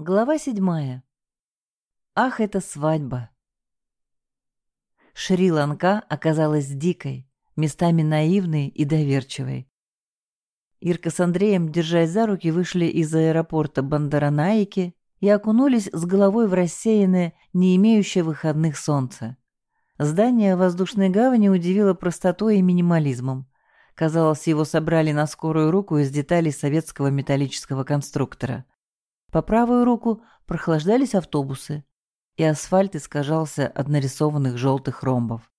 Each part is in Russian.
Глава седьмая. Ах, это свадьба! Шри-Ланка оказалась дикой, местами наивной и доверчивой. Ирка с Андреем, держась за руки, вышли из аэропорта Бандаранаики и окунулись с головой в рассеянное, не имеющее выходных солнце. Здание воздушной гавани удивило простотой и минимализмом. Казалось, его собрали на скорую руку из деталей советского металлического конструктора – по правую руку прохлаждались автобусы, и асфальт искажался от нарисованных желтых ромбов.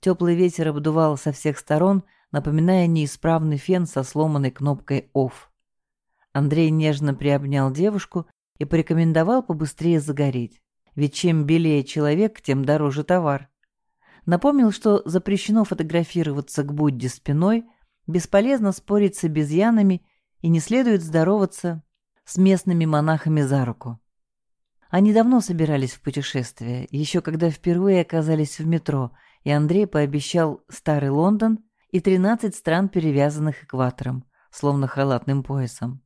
Теплый ветер обдувал со всех сторон, напоминая неисправный фен со сломанной кнопкой «Офф». Андрей нежно приобнял девушку и порекомендовал побыстрее загореть, ведь чем белее человек, тем дороже товар. Напомнил, что запрещено фотографироваться к Будде спиной, бесполезно спорить с обезьянами и не следует здороваться с местными монахами за руку. Они давно собирались в путешествие, еще когда впервые оказались в метро, и Андрей пообещал Старый Лондон и 13 стран, перевязанных экватором, словно халатным поясом.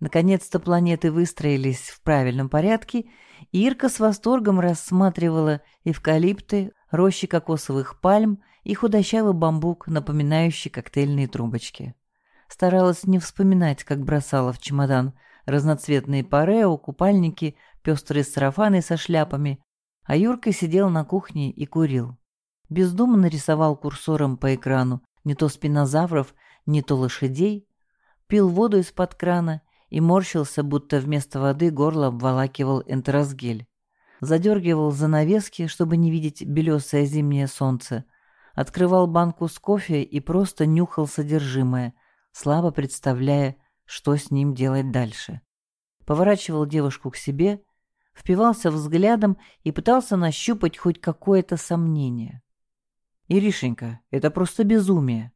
Наконец-то планеты выстроились в правильном порядке, и Ирка с восторгом рассматривала эвкалипты, рощи кокосовых пальм и худощавый бамбук, напоминающий коктейльные трубочки. Старалась не вспоминать, как бросала в чемодан разноцветные парео, купальники, пестрые сарафаны со шляпами, а Юрка сидел на кухне и курил. Бездумно рисовал курсором по экрану не то спинозавров, не то лошадей, пил воду из-под крана и морщился, будто вместо воды горло обволакивал энтеросгель. Задергивал занавески, чтобы не видеть белесое зимнее солнце, открывал банку с кофе и просто нюхал содержимое, слабо представляя, что с ним делать дальше. Поворачивал девушку к себе, впивался взглядом и пытался нащупать хоть какое-то сомнение. «Иришенька, это просто безумие.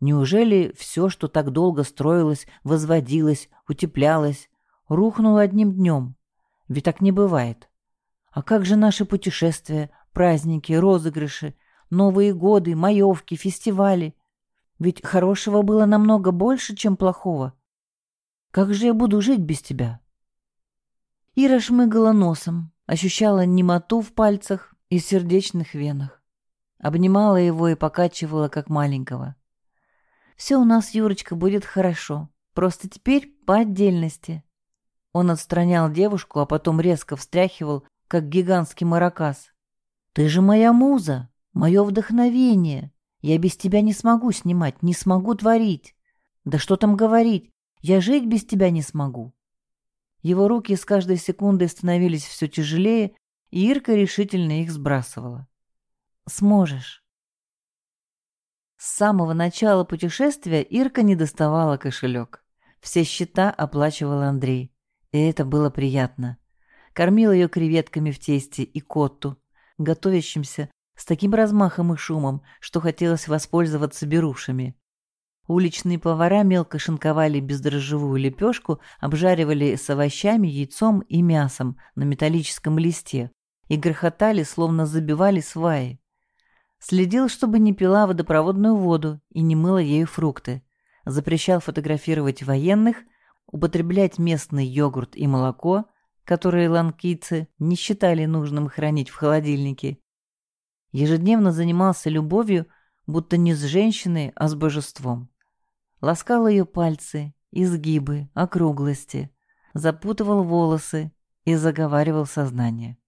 Неужели все, что так долго строилось, возводилось, утеплялось, рухнуло одним днем? Ведь так не бывает. А как же наши путешествия, праздники, розыгрыши, Новые годы, маевки, фестивали? Ведь хорошего было намного больше, чем плохого. Как же я буду жить без тебя?» Ира шмыгала носом, ощущала немоту в пальцах и сердечных венах. Обнимала его и покачивала, как маленького. «Все у нас, Юрочка, будет хорошо. Просто теперь по отдельности». Он отстранял девушку, а потом резко встряхивал, как гигантский маракас. «Ты же моя муза, мое вдохновение. Я без тебя не смогу снимать, не смогу творить. Да что там говорить, я жить без тебя не смогу». Его руки с каждой секундой становились все тяжелее, и Ирка решительно их сбрасывала. «Сможешь». С самого начала путешествия Ирка не доставала кошелек. Все счета оплачивал Андрей, и это было приятно. Кормил ее креветками в тесте и котту, готовящимся с таким размахом и шумом, что хотелось воспользоваться берушами. Уличные повара мелко шинковали бездрожжевую лепешку, обжаривали с овощами, яйцом и мясом на металлическом листе и грохотали, словно забивали сваи. Следил, чтобы не пила водопроводную воду и не мыла ею фрукты. Запрещал фотографировать военных, употреблять местный йогурт и молоко, которые ланкийцы не считали нужным хранить в холодильнике. Ежедневно занимался любовью, будто не с женщиной, а с божеством ласкал ее пальцы, изгибы, округлости, запутывал волосы и заговаривал сознание.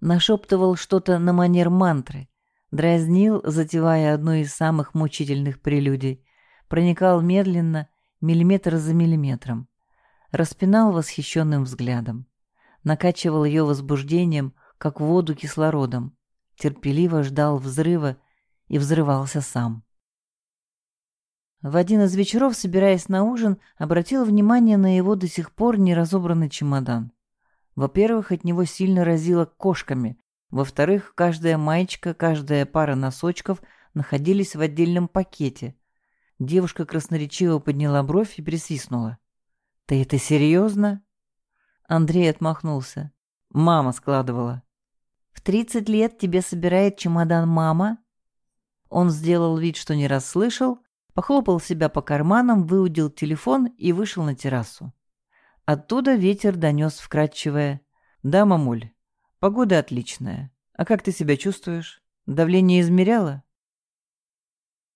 Нашептывал что-то на манер мантры, дразнил, затевая одну из самых мучительных прелюдий, проникал медленно, миллиметр за миллиметром, распинал восхищенным взглядом, накачивал ее возбуждением, как воду кислородом, терпеливо ждал взрыва и взрывался сам. В один из вечеров, собираясь на ужин, обратил внимание на его до сих пор не разобранный чемодан. Во-первых, от него сильно разило кошками. Во-вторых, каждая маечка, каждая пара носочков находились в отдельном пакете. Девушка красноречиво подняла бровь и присвистнула. «Ты это серьезно?» Андрей отмахнулся. «Мама складывала». «В тридцать лет тебе собирает чемодан мама?» Он сделал вид, что не расслышал, Похлопал себя по карманам, выудил телефон и вышел на террасу. Оттуда ветер донес вкрадчивое. «Да, мамуль, погода отличная. А как ты себя чувствуешь? Давление измеряла?»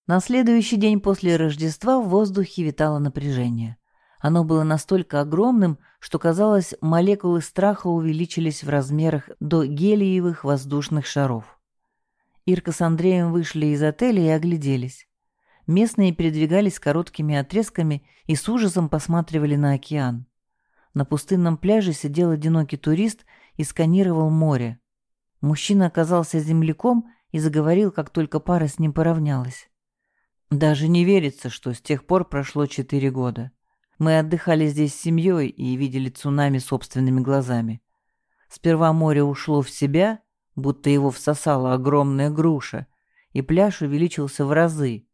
На следующий день после Рождества в воздухе витало напряжение. Оно было настолько огромным, что, казалось, молекулы страха увеличились в размерах до гелиевых воздушных шаров. Ирка с Андреем вышли из отеля и огляделись. Местные передвигались короткими отрезками и с ужасом посматривали на океан. На пустынном пляже сидел одинокий турист и сканировал море. Мужчина оказался земляком и заговорил, как только пара с ним поравнялась. Даже не верится, что с тех пор прошло четыре года. Мы отдыхали здесь с семьей и видели цунами собственными глазами. Сперва море ушло в себя, будто его всосала огромная груша, и пляж увеличился в разы.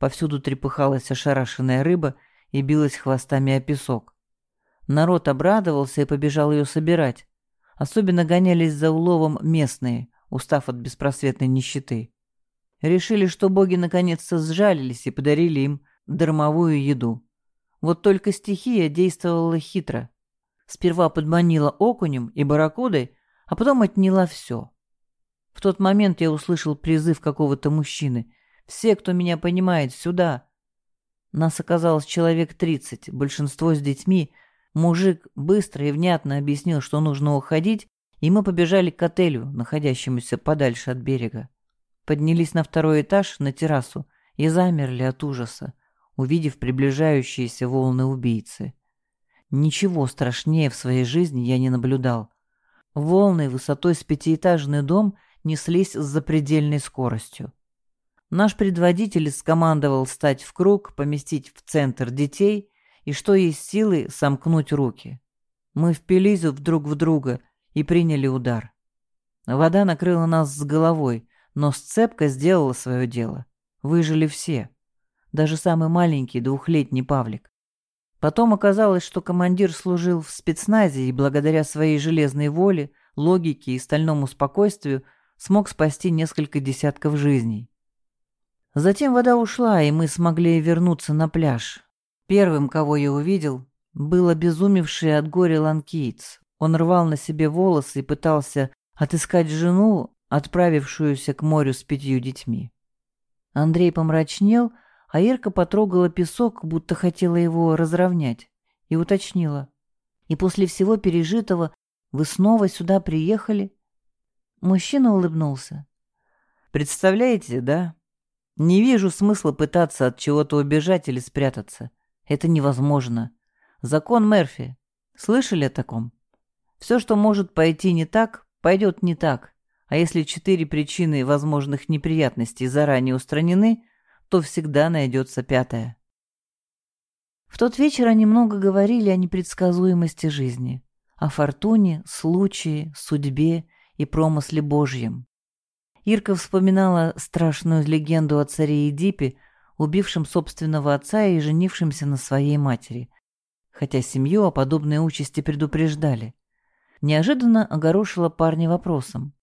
Повсюду трепыхалась ошарашенная рыба и билась хвостами о песок. Народ обрадовался и побежал ее собирать. Особенно гонялись за уловом местные, устав от беспросветной нищеты. Решили, что боги наконец-то сжалились и подарили им дармовую еду. Вот только стихия действовала хитро. Сперва подманила окунем и барракудой, а потом отняла все. В тот момент я услышал призыв какого-то мужчины. «Все, кто меня понимает, сюда!» Нас оказалось человек тридцать, большинство с детьми. Мужик быстро и внятно объяснил, что нужно уходить, и мы побежали к отелю, находящемуся подальше от берега поднялись на второй этаж, на террасу, и замерли от ужаса, увидев приближающиеся волны убийцы. Ничего страшнее в своей жизни я не наблюдал. Волны высотой с пятиэтажный дом неслись с запредельной скоростью. Наш предводитель скомандовал стать в круг, поместить в центр детей и, что есть силы, сомкнуть руки. Мы впились друг в друга и приняли удар. Вода накрыла нас с головой, но сцепка сделала свое дело. Выжили все. Даже самый маленький двухлетний Павлик. Потом оказалось, что командир служил в спецназе и благодаря своей железной воле, логике и стальному спокойствию смог спасти несколько десятков жизней. Затем вода ушла, и мы смогли вернуться на пляж. Первым, кого я увидел, был обезумевший от горя ланкиец. Он рвал на себе волосы и пытался отыскать жену, отправившуюся к морю с пятью детьми. Андрей помрачнел, а Ирка потрогала песок, будто хотела его разровнять, и уточнила. «И после всего пережитого вы снова сюда приехали?» Мужчина улыбнулся. «Представляете, да? Не вижу смысла пытаться от чего-то убежать или спрятаться. Это невозможно. Закон Мерфи. Слышали о таком? Все, что может пойти не так, пойдет не так. А если четыре причины возможных неприятностей заранее устранены, то всегда найдется пятая. В тот вечер они много говорили о непредсказуемости жизни, о фортуне, случае, судьбе и промысле Божьем. Ирка вспоминала страшную легенду о царе Эдипе, убившем собственного отца и женившемся на своей матери, хотя семью о подобной участи предупреждали. Неожиданно огорошила парня вопросом.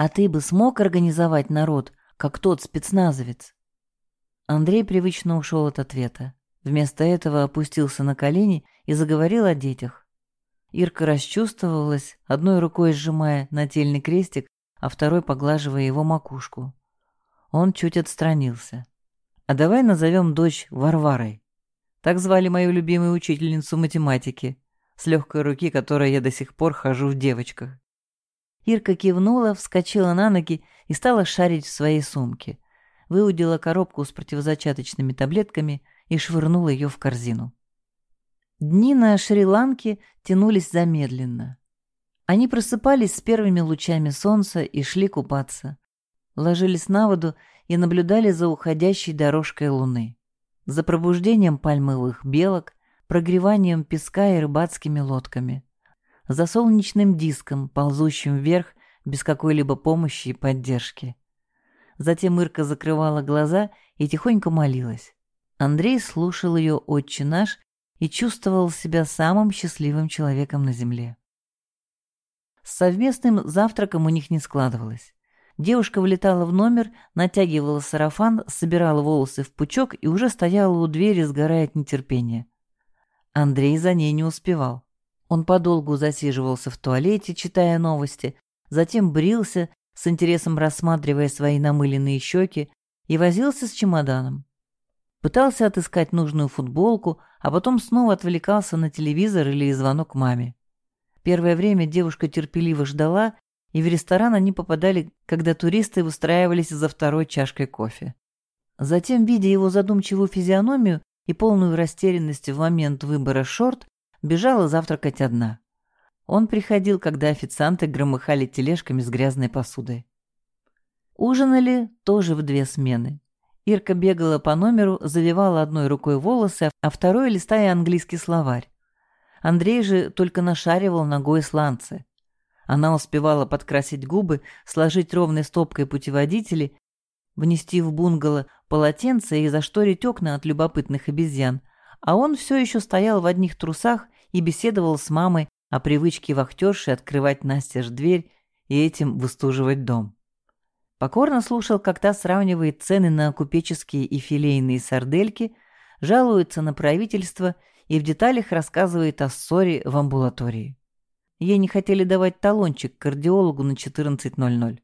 А ты бы смог организовать народ, как тот спецназовец?» Андрей привычно ушел от ответа. Вместо этого опустился на колени и заговорил о детях. Ирка расчувствовалась, одной рукой сжимая нательный крестик, а второй поглаживая его макушку. Он чуть отстранился. «А давай назовем дочь Варварой. Так звали мою любимую учительницу математики, с легкой руки которой я до сих пор хожу в девочках. Ирка кивнула, вскочила на ноги и стала шарить в своей сумке. Выудила коробку с противозачаточными таблетками и швырнула ее в корзину. Дни на Шри-Ланке тянулись замедленно. Они просыпались с первыми лучами солнца и шли купаться. Ложились на воду и наблюдали за уходящей дорожкой луны. За пробуждением пальмовых белок, прогреванием песка и рыбацкими лодками за солнечным диском, ползущим вверх без какой-либо помощи и поддержки. Затем Ирка закрывала глаза и тихонько молилась. Андрей слушал ее «Отче наш» и чувствовал себя самым счастливым человеком на земле. С совместным завтраком у них не складывалось. Девушка влетала в номер, натягивала сарафан, собирала волосы в пучок и уже стояла у двери, сгорая от нетерпения. Андрей за ней не успевал. Он подолгу засиживался в туалете, читая новости, затем брился, с интересом рассматривая свои намыленные щеки, и возился с чемоданом. Пытался отыскать нужную футболку, а потом снова отвлекался на телевизор или звонок маме. Первое время девушка терпеливо ждала, и в ресторан они попадали, когда туристы устраивались за второй чашкой кофе. Затем, видя его задумчивую физиономию и полную растерянность в момент выбора шорт, бежала завтракать одна. Он приходил, когда официанты громыхали тележками с грязной посудой. Ужинали тоже в две смены. Ирка бегала по номеру, завивала одной рукой волосы, а второй листая английский словарь. Андрей же только нашаривал ногой сланцы. Она успевала подкрасить губы, сложить ровной стопкой путеводители, внести в бунгало полотенце и зашторить окна от любопытных обезьян, а он все еще стоял в одних трусах и беседовал с мамой о привычке вахтерши открывать настежь дверь и этим выстуживать дом. Покорно слушал, как та сравнивает цены на купеческие и филейные сардельки, жалуется на правительство и в деталях рассказывает о ссоре в амбулатории. Ей не хотели давать талончик кардиологу на 14.00.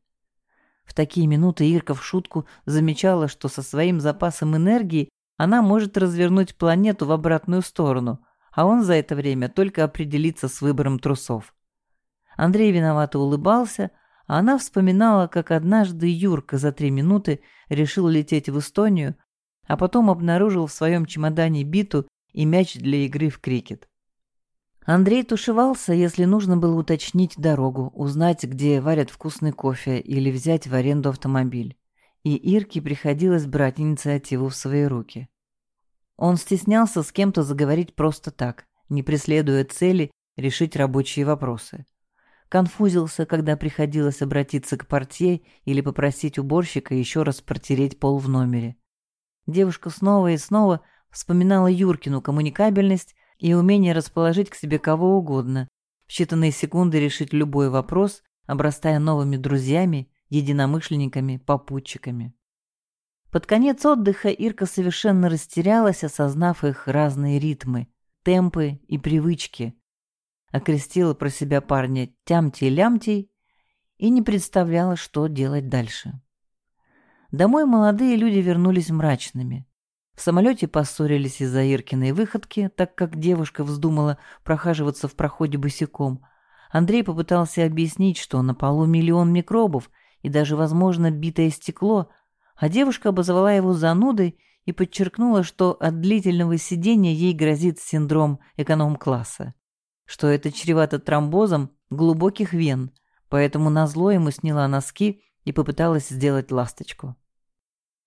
В такие минуты Ирка в шутку замечала, что со своим запасом энергии она может развернуть планету в обратную сторону, а он за это время только определится с выбором трусов. Андрей виновато улыбался, а она вспоминала, как однажды Юрка за три минуты решил лететь в Эстонию, а потом обнаружил в своем чемодане биту и мяч для игры в крикет. Андрей тушевался, если нужно было уточнить дорогу, узнать, где варят вкусный кофе или взять в аренду автомобиль. И Ирке приходилось брать инициативу в свои руки. Он стеснялся с кем-то заговорить просто так, не преследуя цели решить рабочие вопросы конфузился, когда приходилось обратиться к портье или попросить уборщика еще раз протереть пол в номере. Девушка снова и снова вспоминала Юркину коммуникабельность и умение расположить к себе кого угодно, в считанные секунды решить любой вопрос, обрастая новыми друзьями, единомышленниками, попутчиками. Под конец отдыха Ирка совершенно растерялась, осознав их разные ритмы, темпы и привычки, окрестила про себя парня Тямтий-Лямтий и не представляла, что делать дальше. Домой молодые люди вернулись мрачными. В самолете поссорились из-за Иркиной выходки, так как девушка вздумала прохаживаться в проходе босиком. Андрей попытался объяснить, что на полу миллион микробов и даже, возможно, битое стекло, а девушка обозвала его занудой и подчеркнула, что от длительного сидения ей грозит синдром эконом-класса что это чревато тромбозом глубоких вен, поэтому назло ему сняла носки и попыталась сделать ласточку.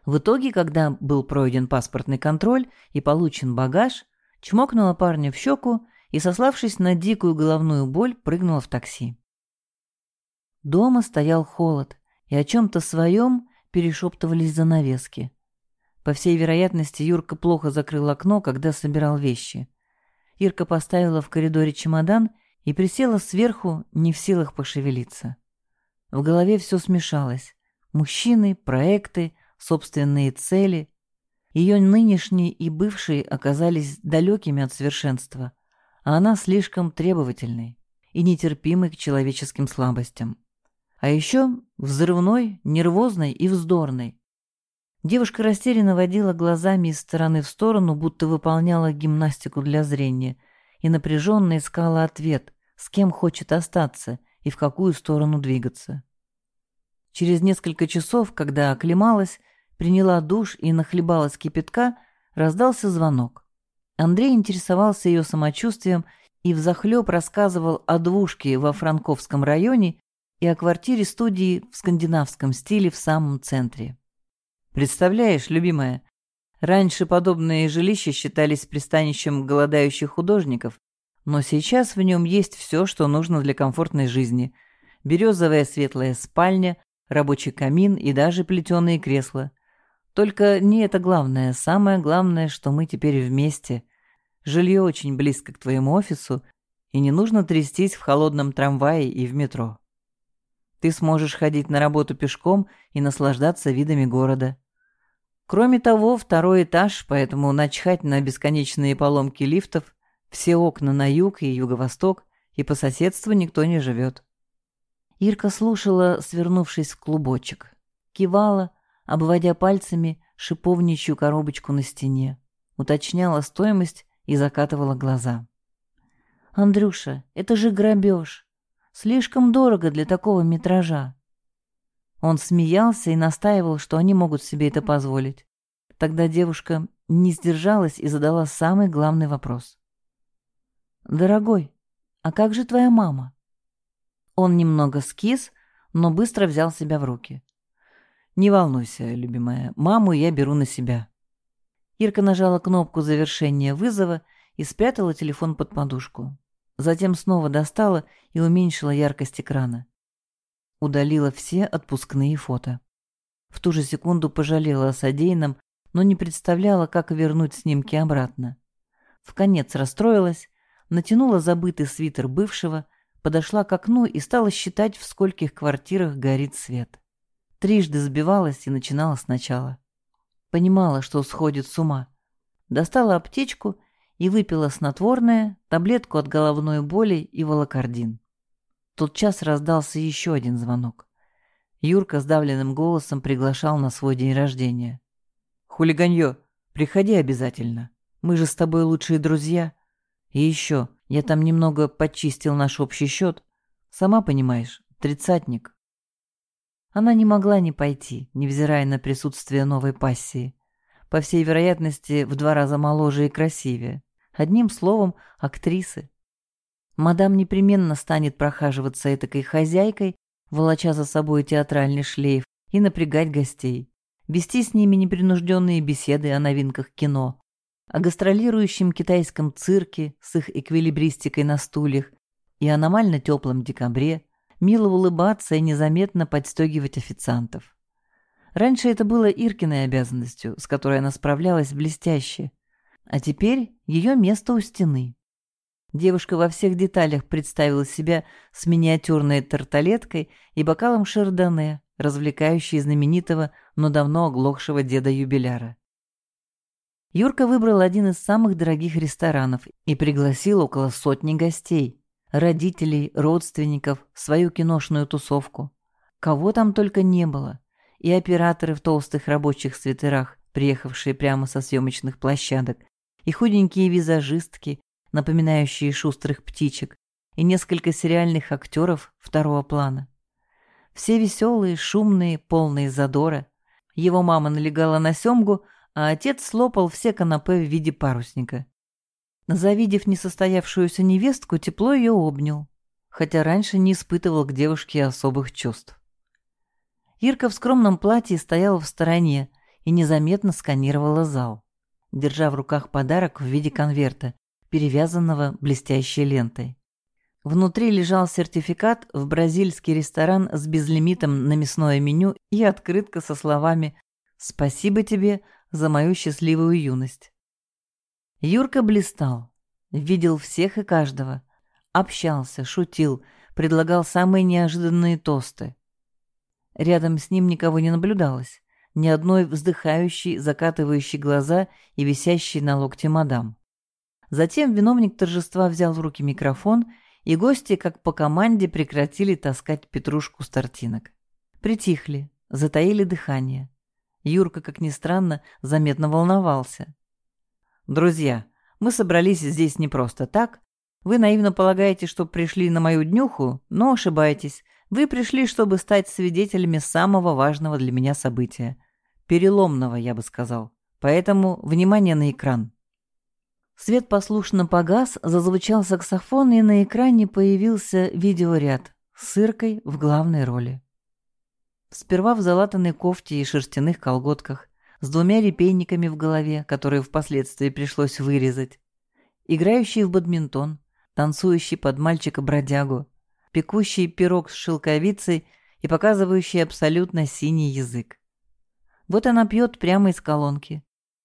В итоге, когда был пройден паспортный контроль и получен багаж, чмокнула парня в щеку и, сославшись на дикую головную боль, прыгнула в такси. Дома стоял холод, и о чем-то своем перешептывались занавески. По всей вероятности, Юрка плохо закрыл окно, когда собирал вещи. Ирка поставила в коридоре чемодан и присела сверху, не в силах пошевелиться. В голове все смешалось. Мужчины, проекты, собственные цели. Ее нынешние и бывшие оказались далекими от совершенства, а она слишком требовательной и нетерпимой к человеческим слабостям. А еще взрывной, нервозной и вздорной. Девушка растерянно водила глазами из стороны в сторону, будто выполняла гимнастику для зрения, и напряженно искала ответ, с кем хочет остаться и в какую сторону двигаться. Через несколько часов, когда оклемалась, приняла душ и нахлебалась кипятка, раздался звонок. Андрей интересовался ее самочувствием и взахлеб рассказывал о двушке во Франковском районе и о квартире студии в скандинавском стиле в самом центре. Представляешь, любимая, раньше подобные жилища считались пристанищем голодающих художников, но сейчас в нем есть все, что нужно для комфортной жизни. Березовая светлая спальня, рабочий камин и даже плетеные кресла. Только не это главное. Самое главное, что мы теперь вместе. Жилье очень близко к твоему офису, и не нужно трястись в холодном трамвае и в метро. Ты сможешь ходить на работу пешком и наслаждаться видами города. Кроме того, второй этаж, поэтому начхать на бесконечные поломки лифтов, Все окна на юг и юго-восток, и по соседству никто не живет. Ирка слушала, свернувшись в клубочек. Кивала, обводя пальцами шиповничью коробочку на стене. Уточняла стоимость и закатывала глаза. «Андрюша, это же грабеж. Слишком дорого для такого метража». Он смеялся и настаивал, что они могут себе это позволить. Тогда девушка не сдержалась и задала самый главный вопрос. «Дорогой, а как же твоя мама?» Он немного скис, но быстро взял себя в руки. «Не волнуйся, любимая, маму я беру на себя». Ирка нажала кнопку завершения вызова и спрятала телефон под подушку. Затем снова достала и уменьшила яркость экрана. Удалила все отпускные фото. В ту же секунду пожалела о содеянном, но не представляла, как вернуть снимки обратно. В конец расстроилась, натянула забытый свитер бывшего, подошла к окну и стала считать, в скольких квартирах горит свет. Трижды сбивалась и начинала сначала. Понимала, что сходит с ума. Достала аптечку и выпила снотворное, таблетку от головной боли и волокордин. Тот час раздался еще один звонок. Юрка сдавленным голосом приглашал на свой день рождения. «Хулиганье, приходи обязательно. Мы же с тобой лучшие друзья. И еще, я там немного почистил наш общий счет. Сама понимаешь, тридцатник. Она не могла не пойти, невзирая на присутствие новой пассии. По всей вероятности, в два раза моложе и красивее. Одним словом, актрисы. Мадам непременно станет прохаживаться этакой хозяйкой, волоча за собой театральный шлейф, и напрягать гостей. Вести с ними непринужденные беседы о новинках кино, о гастролирующем китайском цирке с их эквилибристикой на стульях и аномально теплом декабре, мило улыбаться и незаметно подстегивать официантов. Раньше это было Иркиной обязанностью, с которой она справлялась блестяще, а теперь ее место у стены. Девушка во всех деталях представила себя с миниатюрной тарталеткой и бокалом шардоне, развлекающей знаменитого, но давно оглохшего деда-юбиляра. Юрка выбрал один из самых дорогих ресторанов и пригласил около сотни гостей, родителей, родственников, свою киношную тусовку. Кого там только не было. И операторы в толстых рабочих свитерах, приехавшие прямо со съемочных площадок, и худенькие визажистки, напоминающие шустрых птичек, и несколько сериальных актеров второго плана. Все веселые, шумные, полные задора. Его мама налегала на семгу, а отец слопал все канапе в виде парусника. Завидев несостоявшуюся невестку, тепло ее обнял, хотя раньше не испытывал к девушке особых чувств. Ирка в скромном платье стояла в стороне и незаметно сканировала зал, держа в руках подарок в виде конверта, перевязанного блестящей лентой. Внутри лежал сертификат в бразильский ресторан с безлимитом на мясное меню и открытка со словами «Спасибо тебе за мою счастливую юность. Юрка блистал, видел всех и каждого, общался, шутил, предлагал самые неожиданные тосты. Рядом с ним никого не наблюдалось, ни одной вздыхающей, закатывающей глаза и висящей на локте мадам. Затем виновник торжества взял в руки микрофон, и гости, как по команде, прекратили таскать петрушку с тортинок. Притихли, затаили дыхание. Юрка, как ни странно, заметно волновался. «Друзья, мы собрались здесь не просто так. Вы наивно полагаете, что пришли на мою днюху, но ошибаетесь. Вы пришли, чтобы стать свидетелями самого важного для меня события. Переломного, я бы сказал. Поэтому внимание на экран». Свет послушно погас, зазвучал саксофон, и на экране появился видеоряд с Иркой в главной роли. Сперва в залатанной кофте и шерстяных колготках, с двумя репейниками в голове, которые впоследствии пришлось вырезать, играющий в бадминтон, танцующий под мальчика-бродягу, пекущий пирог с шелковицей и показывающий абсолютно синий язык. Вот она пьет прямо из колонки,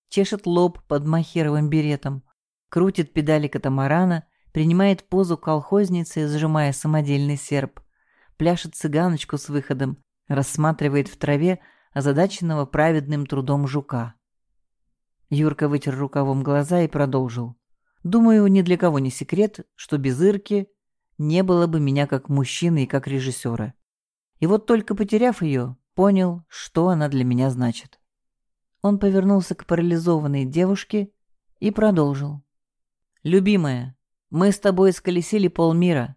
чешет лоб под махеровым беретом, крутит педали катамарана, принимает позу колхозницы, сжимая самодельный серп, пляшет цыганочку с выходом, рассматривает в траве озадаченного праведным трудом жука. Юрка вытер рукавом глаза и продолжил. Думаю, ни для кого не секрет, что без Ирки не было бы меня как мужчины и как режиссера. И вот только потеряв ее, понял, что она для меня значит. Он повернулся к парализованной девушке и продолжил. «Любимая, мы с тобой сколесили полмира,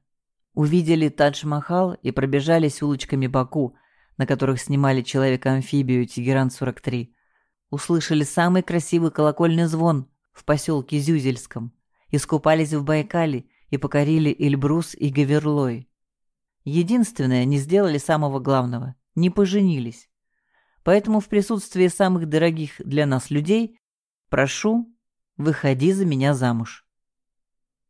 увидели Тадж-Махал и пробежались улочками Баку, на которых снимали Человека-амфибию Тегеран-43. Услышали самый красивый колокольный звон в поселке Зюзельском, искупались в Байкале и покорили Эльбрус и Гаверлой. Единственное, не сделали самого главного – не поженились. Поэтому в присутствии самых дорогих для нас людей прошу, выходи за меня замуж.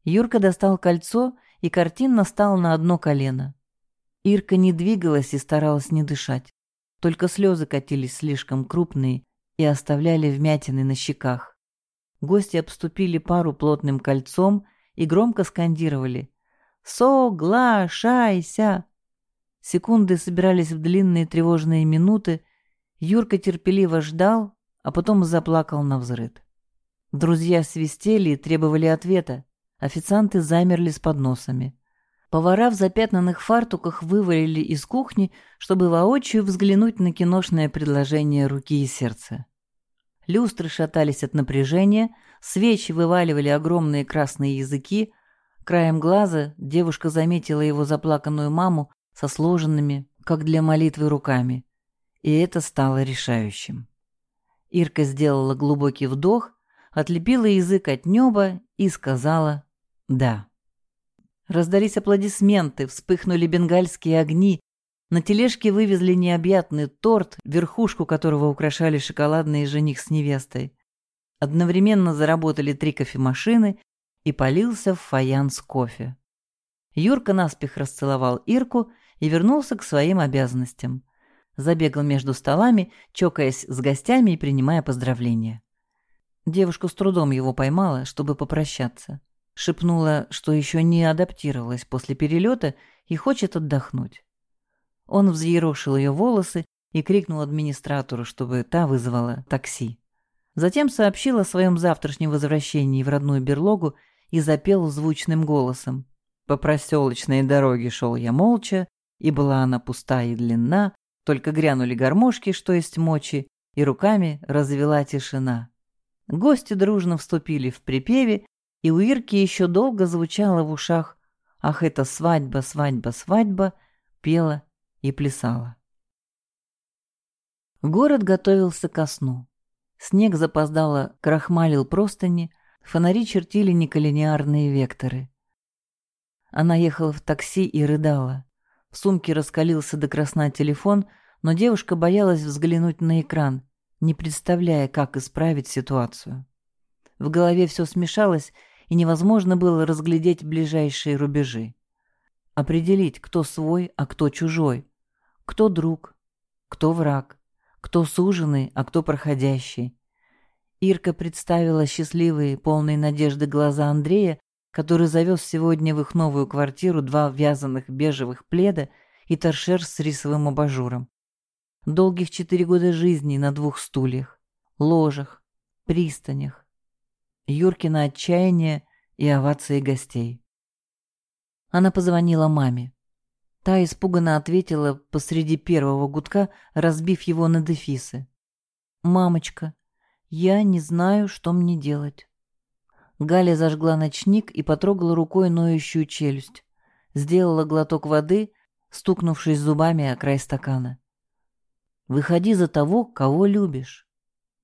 Юрка достал кольцо и картинно стал на одно колено. Ирка не двигалась и старалась не дышать. Только слезы катились слишком крупные и оставляли вмятины на щеках. Гости обступили пару плотным кольцом и громко скандировали «Соглашайся!». Секунды собирались в длинные тревожные минуты. Юрка терпеливо ждал, а потом заплакал на взрыд. Друзья свистели и требовали ответа. Официанты замерли с подносами. Повара в запятнанных фартуках вывалили из кухни, чтобы воочию взглянуть на киношное предложение руки и сердца. Люстры шатались от напряжения, свечи вываливали огромные красные языки. Краем глаза девушка заметила его заплаканную маму со сложенными, как для молитвы, руками. И это стало решающим. Ирка сделала глубокий вдох, отлепила язык от неба и сказала «да». Раздались аплодисменты, вспыхнули бенгальские огни. На тележке вывезли необъятный торт, верхушку которого украшали шоколадный жених с невестой. Одновременно заработали три кофемашины и полился в фаянс кофе. Юрка наспех расцеловал Ирку и вернулся к своим обязанностям. Забегал между столами, чокаясь с гостями и принимая поздравления. Девушка с трудом его поймала, чтобы попрощаться. Шепнула, что еще не адаптировалась после перелета и хочет отдохнуть. Он взъерошил ее волосы и крикнул администратору, чтобы та вызвала такси. Затем сообщил о своем завтрашнем возвращении в родную берлогу и запел звучным голосом. По проселочной дороге шел я молча, и была она пустая и длинна, только грянули гармошки, что есть мочи, и руками развела тишина. Гости дружно вступили в припеве, и у Ирки еще долго звучало в ушах «Ах, это свадьба, свадьба, свадьба!» пела и плясала. Город готовился ко сну. Снег запоздало крахмалил простыни, фонари чертили неколлинеарные векторы. Она ехала в такси и рыдала. В сумке раскалился до красна телефон, но девушка боялась взглянуть на экран, не представляя, как исправить ситуацию. В голове все смешалось, и невозможно было разглядеть ближайшие рубежи. Определить, кто свой, а кто чужой, кто друг, кто враг, кто суженый, а кто проходящий. Ирка представила счастливые, полные надежды глаза Андрея, который завез сегодня в их новую квартиру два вязаных бежевых пледа и торшер с рисовым абажуром. Долгих четыре года жизни на двух стульях, ложах, пристанях, Юркина отчаяние и овации гостей. Она позвонила маме. Та испуганно ответила посреди первого гудка, разбив его на дефисы. «Мамочка, я не знаю, что мне делать». Галя зажгла ночник и потрогала рукой ноющую челюсть. Сделала глоток воды, стукнувшись зубами о край стакана. «Выходи за того, кого любишь».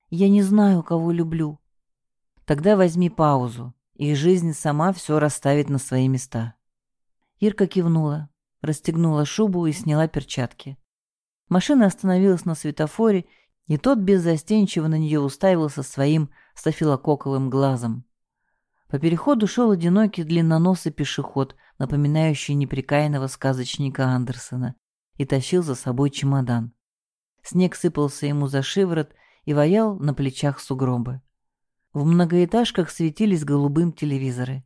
«Я не знаю, кого люблю», Тогда возьми паузу, и жизнь сама все расставит на свои места. Ирка кивнула, расстегнула шубу и сняла перчатки. Машина остановилась на светофоре, и тот беззастенчиво на нее уставился своим стафилококковым глазом. По переходу шел одинокий длинноносый пешеход, напоминающий неприкаянного сказочника Андерсона, и тащил за собой чемодан. Снег сыпался ему за шиворот и ваял на плечах сугробы. В многоэтажках светились голубым телевизоры.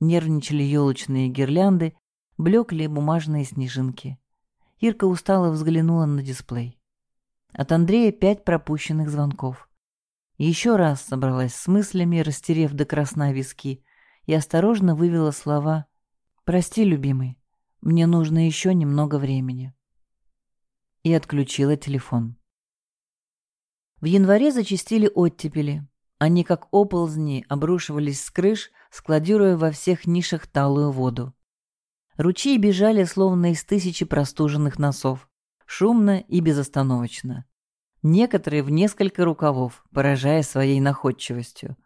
Нервничали елочные гирлянды, блекли бумажные снежинки. Ирка устало взглянула на дисплей. От Андрея пять пропущенных звонков. Еще раз собралась с мыслями, растерев до красна виски, и осторожно вывела слова «Прости, любимый, мне нужно еще немного времени». И отключила телефон. В январе зачастили оттепели. Они, как оползни, обрушивались с крыш, складируя во всех нишах талую воду. Ручьи бежали, словно из тысячи простуженных носов, шумно и безостановочно. Некоторые в несколько рукавов, поражая своей находчивостью.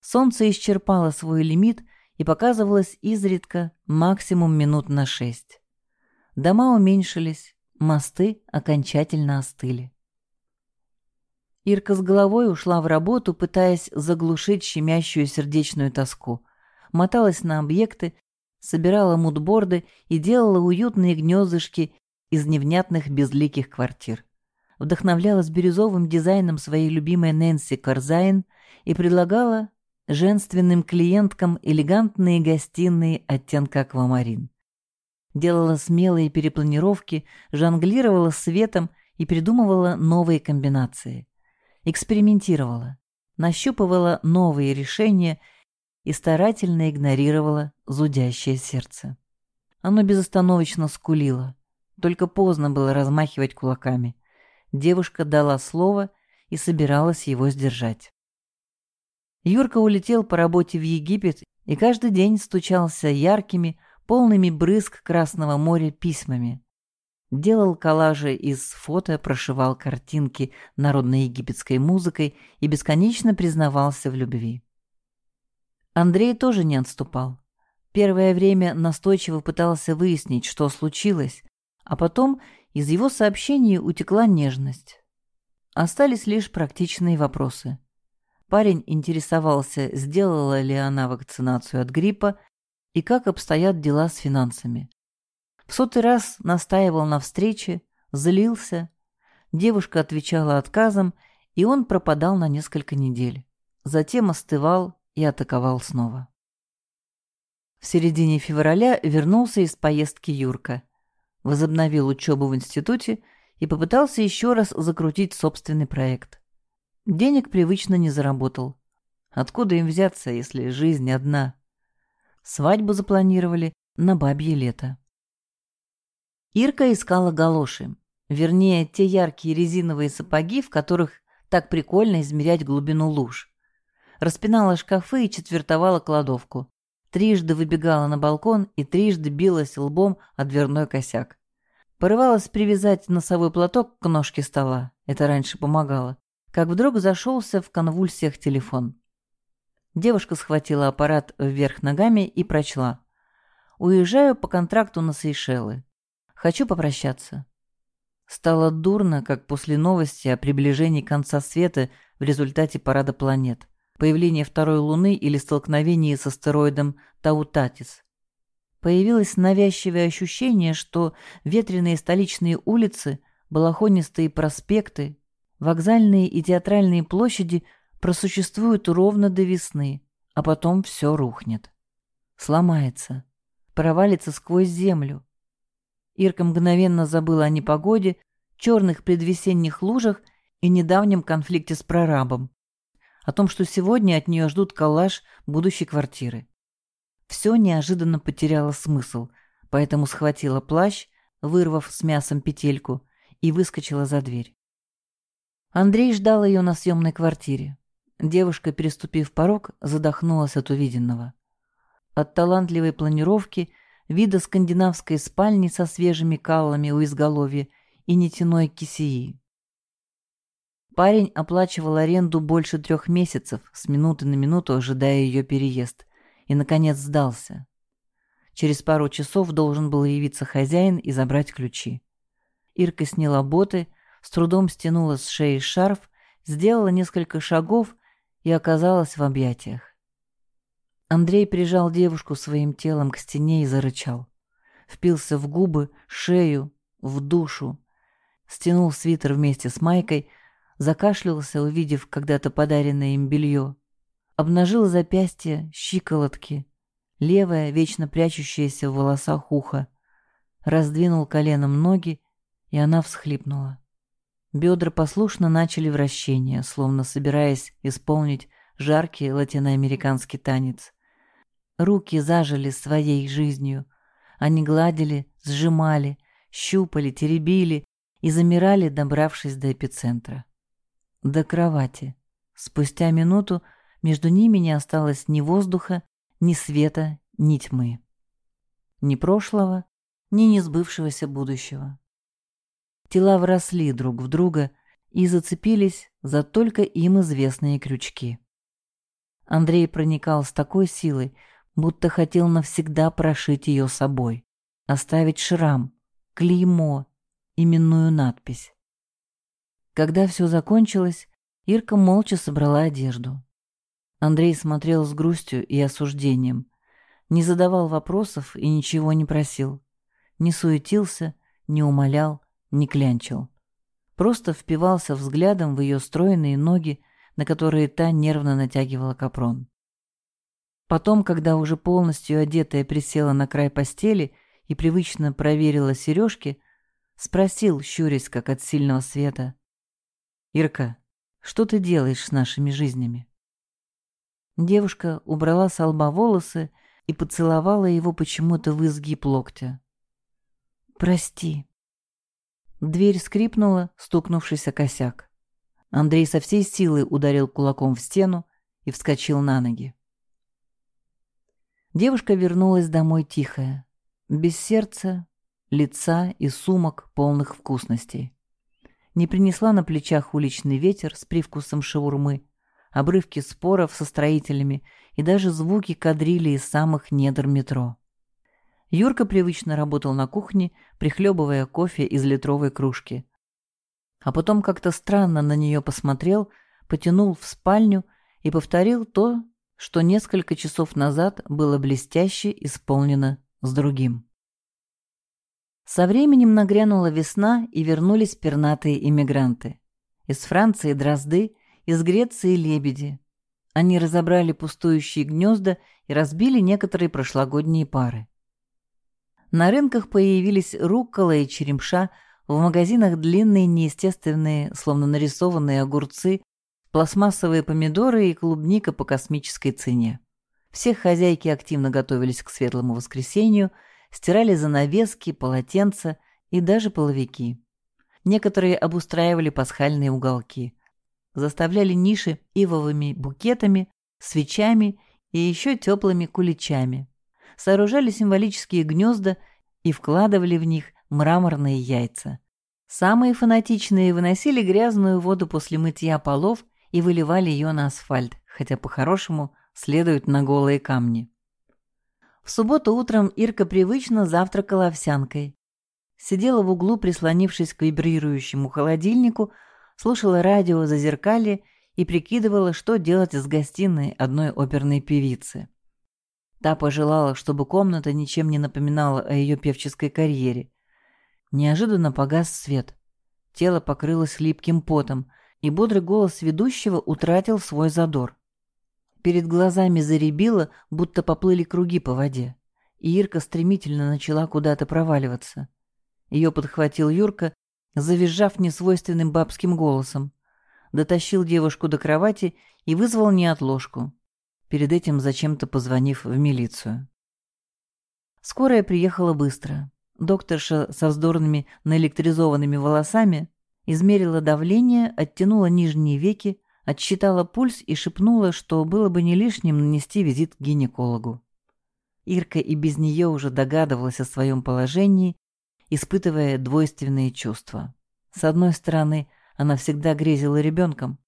Солнце исчерпало свой лимит и показывалось изредка максимум минут на шесть. Дома уменьшились, мосты окончательно остыли. Ирка с головой ушла в работу, пытаясь заглушить щемящую сердечную тоску. Моталась на объекты, собирала мудборды и делала уютные гнездышки из невнятных безликих квартир. Вдохновлялась бирюзовым дизайном своей любимой Нэнси Карзайн и предлагала женственным клиенткам элегантные гостиные оттенка аквамарин. Делала смелые перепланировки, жонглировала светом и придумывала новые комбинации экспериментировала, нащупывала новые решения и старательно игнорировала зудящее сердце. Оно безостановочно скулило. Только поздно было размахивать кулаками. Девушка дала слово и собиралась его сдержать. Юрка улетел по работе в Египет и каждый день стучался яркими, полными брызг Красного моря письмами. Делал коллажи из фото, прошивал картинки народной египетской музыкой и бесконечно признавался в любви. Андрей тоже не отступал. Первое время настойчиво пытался выяснить, что случилось, а потом из его сообщений утекла нежность. Остались лишь практичные вопросы. Парень интересовался, сделала ли она вакцинацию от гриппа и как обстоят дела с финансами. В сотый раз настаивал на встрече, злился. Девушка отвечала отказом, и он пропадал на несколько недель. Затем остывал и атаковал снова. В середине февраля вернулся из поездки Юрка. Возобновил учебу в институте и попытался еще раз закрутить собственный проект. Денег привычно не заработал. Откуда им взяться, если жизнь одна? Свадьбу запланировали на бабье лето. Ирка искала галоши. Вернее, те яркие резиновые сапоги, в которых так прикольно измерять глубину луж. Распинала шкафы и четвертовала кладовку. Трижды выбегала на балкон и трижды билась лбом о дверной косяк. Порывалась привязать носовой платок к ножке стола. Это раньше помогало. Как вдруг зашелся в конвульсиях телефон. Девушка схватила аппарат вверх ногами и прочла. «Уезжаю по контракту на Сейшелы. Хочу попрощаться. Стало дурно, как после новости о приближении конца света в результате парада планет, появления второй Луны или столкновении с астероидом Таутатис. Появилось навязчивое ощущение, что ветреные столичные улицы, балахонистые проспекты, вокзальные и театральные площади просуществуют ровно до весны, а потом все рухнет. Сломается, провалится сквозь землю, Ирка мгновенно забыла о непогоде, черных предвесенних лужах и недавнем конфликте с прорабом. О том, что сегодня от нее ждут коллаж будущей квартиры. Все неожиданно потеряло смысл, поэтому схватила плащ, вырвав с мясом петельку, и выскочила за дверь. Андрей ждал ее на съемной квартире. Девушка, переступив порог, задохнулась от увиденного. От талантливой планировки – вида скандинавской спальни со свежими каллами у изголовья и нетяной кисеи. Парень оплачивал аренду больше трех месяцев, с минуты на минуту ожидая ее переезд, и, наконец, сдался. Через пару часов должен был явиться хозяин и забрать ключи. Ирка сняла боты, с трудом стянула с шеи шарф, сделала несколько шагов и оказалась в объятиях. Андрей прижал девушку своим телом к стене и зарычал. Впился в губы, шею, в душу. Стянул свитер вместе с майкой, закашлялся, увидев когда-то подаренное им белье. Обнажил запястье, щиколотки, левое, вечно прячущееся в волосах ухо. Раздвинул коленом ноги, и она всхлипнула. Бедра послушно начали вращение, словно собираясь исполнить жаркий латиноамериканский танец. Руки зажили своей жизнью. Они гладили, сжимали, щупали, теребили и замирали, добравшись до эпицентра. До кровати. Спустя минуту между ними не осталось ни воздуха, ни света, ни тьмы. Ни прошлого, ни несбывшегося будущего. Тела вросли друг в друга и зацепились за только им известные крючки. Андрей проникал с такой силой, будто хотел навсегда прошить ее собой, оставить шрам, клеймо, именную надпись. Когда все закончилось, Ирка молча собрала одежду. Андрей смотрел с грустью и осуждением, не задавал вопросов и ничего не просил, не суетился, не умолял, не клянчил. Просто впивался взглядом в ее стройные ноги, на которые та нервно натягивала капрон. Потом, когда уже полностью одетая присела на край постели и привычно проверила сережки, спросил, щурясь как от сильного света. «Ирка, что ты делаешь с нашими жизнями?» Девушка убрала с лба волосы и поцеловала его почему-то в изгиб локтя. «Прости». Дверь скрипнула, стукнувшись о косяк. Андрей со всей силы ударил кулаком в стену и вскочил на ноги. Девушка вернулась домой тихая, без сердца, лица и сумок, полных вкусностей. Не принесла на плечах уличный ветер с привкусом шаурмы, обрывки споров со строителями и даже звуки кадрили из самых недр метро. Юрка привычно работал на кухне, прихлебывая кофе из литровой кружки. А потом как-то странно на нее посмотрел, потянул в спальню и повторил то, что несколько часов назад было блестяще исполнено с другим. Со временем нагрянула весна, и вернулись пернатые иммигранты. Из Франции дрозды, из Греции лебеди. Они разобрали пустующие гнезда и разбили некоторые прошлогодние пары. На рынках появились руккола и черемша, в магазинах длинные неестественные, словно нарисованные огурцы, пластмассовые помидоры и клубника по космической цене. Все хозяйки активно готовились к светлому воскресенью, стирали занавески, полотенца и даже половики. Некоторые обустраивали пасхальные уголки заставляли ниши ивовыми букетами, свечами и еще теплыми куличами. Сооружали символические гнезда и вкладывали в них мраморные яйца. Самые фанатичные выносили грязную воду после мытья полов и выливали ее на асфальт, хотя по-хорошему следуют на голые камни. В субботу утром Ирка привычно завтракала овсянкой. Сидела в углу, прислонившись к вибрирующему холодильнику, слушала радио «Зазеркалье» и прикидывала, что делать с гостиной одной оперной певицы. Та пожелала, чтобы комната ничем не напоминала о ее певческой карьере. Неожиданно погас свет. Тело покрылось липким потом, и бодрый голос ведущего утратил свой задор. Перед глазами заребило, будто поплыли круги по воде, и Ирка стремительно начала куда-то проваливаться. Ее подхватил Юрка завизжав несвойственным бабским голосом. Дотащил девушку до кровати и вызвал неотложку, перед этим зачем-то позвонив в милицию. Скорая приехала быстро. Докторша со вздорными наэлектризованными волосами измерила давление, оттянула нижние веки, отсчитала пульс и шепнула, что было бы не лишним нанести визит к гинекологу. Ирка и без нее уже догадывалась о своем положении испытывая двойственные чувства. С одной стороны, она всегда грезила ребенком.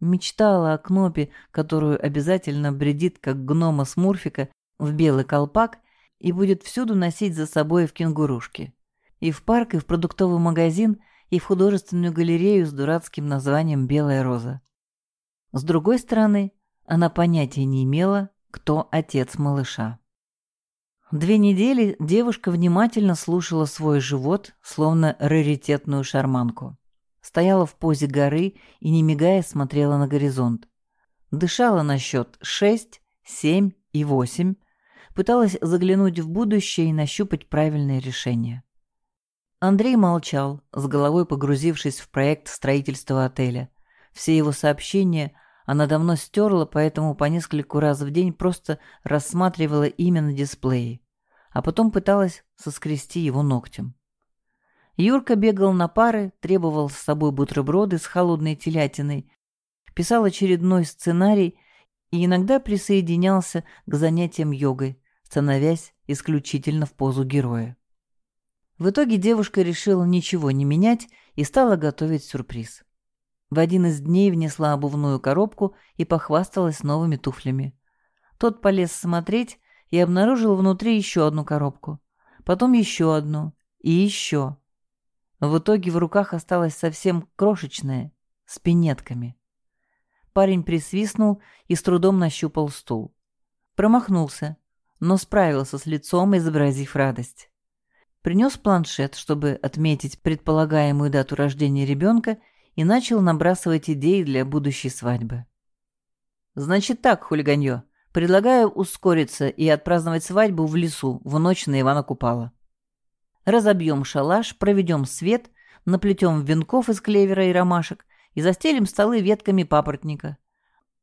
Мечтала о Кнопе, которую обязательно бредит, как гнома Смурфика, в белый колпак и будет всюду носить за собой в кенгурушке. И в парк, и в продуктовый магазин, и в художественную галерею с дурацким названием «Белая роза». С другой стороны, она понятия не имела, кто отец малыша. Две недели девушка внимательно слушала свой живот, словно раритетную шарманку. Стояла в позе горы и, не мигая, смотрела на горизонт. Дышала на счет шесть, семь и восемь, пыталась заглянуть в будущее и нащупать правильное решение. Андрей молчал, с головой погрузившись в проект строительства отеля. Все его сообщения Она давно стерла, поэтому по нескольку раз в день просто рассматривала имя на дисплее, а потом пыталась соскрести его ногтем. Юрка бегал на пары, требовал с собой бутерброды с холодной телятиной, писал очередной сценарий и иногда присоединялся к занятиям йогой, становясь исключительно в позу героя. В итоге девушка решила ничего не менять и стала готовить сюрприз. В один из дней внесла обувную коробку и похвасталась новыми туфлями. Тот полез смотреть и обнаружил внутри еще одну коробку, потом еще одну и еще. В итоге в руках осталась совсем крошечная, с пинетками. Парень присвистнул и с трудом нащупал стул. Промахнулся, но справился с лицом, изобразив радость. Принес планшет, чтобы отметить предполагаемую дату рождения ребенка, и начал набрасывать идеи для будущей свадьбы. «Значит так, хулиганье, предлагаю ускориться и отпраздновать свадьбу в лесу в ночь на Ивана Купала. Разобьем шалаш, проведем свет, наплетем венков из клевера и ромашек и застелим столы ветками папоротника.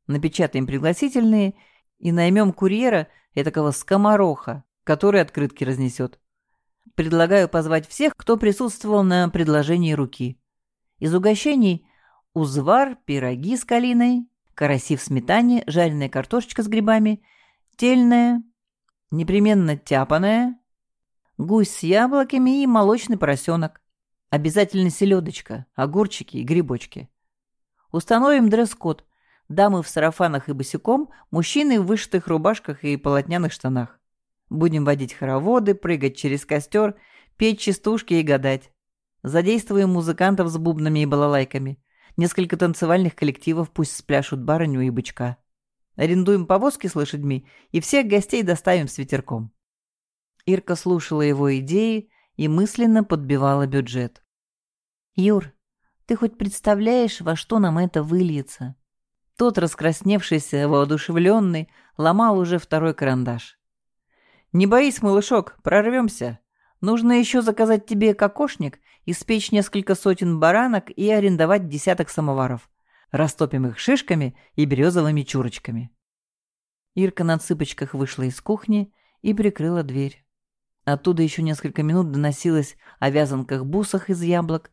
Напечатаем пригласительные и наймем курьера, этакого скомороха, который открытки разнесет. Предлагаю позвать всех, кто присутствовал на предложении руки. Из угощений узвар, пироги с калиной, караси в сметане, жареная картошечка с грибами, тельная, непременно тяпаная, гусь с яблоками и молочный поросенок. Обязательно селедочка, огурчики и грибочки. Установим дресс-код. Дамы в сарафанах и босиком, мужчины в вышитых рубашках и полотняных штанах. Будем водить хороводы, прыгать через костер, петь частушки и гадать. Задействуем музыкантов с бубнами и балалайками. Несколько танцевальных коллективов пусть спляшут барыню и бычка. Арендуем повозки с лошадьми и всех гостей доставим с ветерком. Ирка слушала его идеи и мысленно подбивала бюджет. «Юр, ты хоть представляешь, во что нам это выльется?» Тот, раскрасневшийся, воодушевленный, ломал уже второй карандаш. «Не боись, малышок, прорвемся. Нужно еще заказать тебе кокошник, испечь несколько сотен баранок и арендовать десяток самоваров. Растопим их шишками и березовыми чурочками». Ирка на цыпочках вышла из кухни и прикрыла дверь. Оттуда еще несколько минут доносилось о вязанках-бусах из яблок,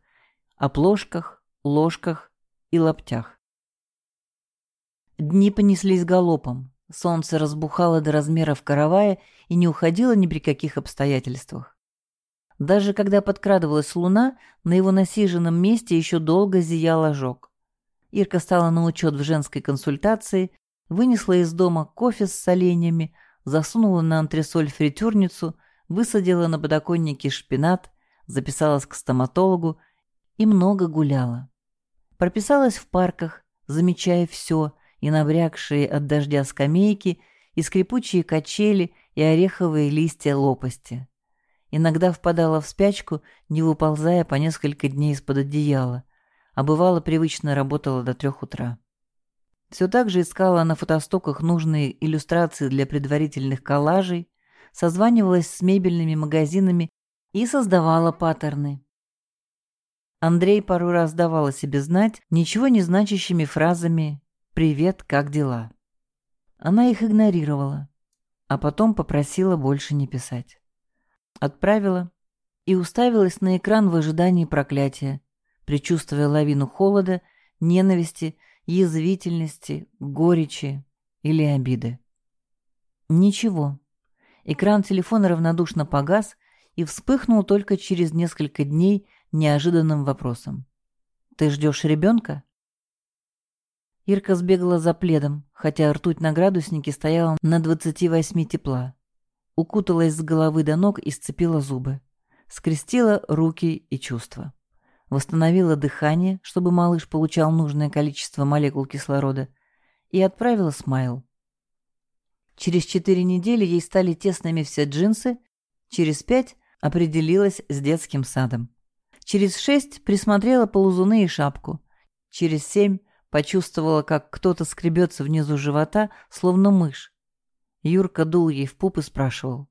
о плошках, ложках и лаптях. Дни понеслись галопом. Солнце разбухало до размеров каравая и не уходило ни при каких обстоятельствах. Даже когда подкрадывалась луна, на его насиженном месте еще долго зиял ожог. Ирка стала на учет в женской консультации, вынесла из дома кофе с соленьями, засунула на антресоль фритюрницу высадила на подоконнике шпинат, записалась к стоматологу и много гуляла. Прописалась в парках, замечая все, и набрякшие от дождя скамейки, и скрипучие качели, и ореховые листья лопасти. Иногда впадала в спячку, не выползая по несколько дней из-под одеяла, а бывало привычно работала до трех утра. Все так же искала на фотостоках нужные иллюстрации для предварительных коллажей, созванивалась с мебельными магазинами и создавала паттерны. Андрей пару раз давал о себе знать ничего не значащими фразами «Привет, как дела?». Она их игнорировала, а потом попросила больше не писать. Отправила и уставилась на экран в ожидании проклятия, предчувствуя лавину холода, ненависти, язвительности, горечи или обиды. Ничего. Экран телефона равнодушно погас и вспыхнул только через несколько дней неожиданным вопросом. «Ты ждешь ребенка?» Ирка сбегала за пледом, хотя ртуть на градуснике стояла на 28 тепла. Укуталась с головы до ног и сцепила зубы. Скрестила руки и чувства. Восстановила дыхание, чтобы малыш получал нужное количество молекул кислорода, и отправила смайл. Через четыре недели ей стали тесными все джинсы, через пять определилась с детским садом. Через шесть присмотрела полузуны и шапку. Через семь почувствовала, как кто-то скребется внизу живота, словно мышь. Юрка дул ей в пуп и спрашивал.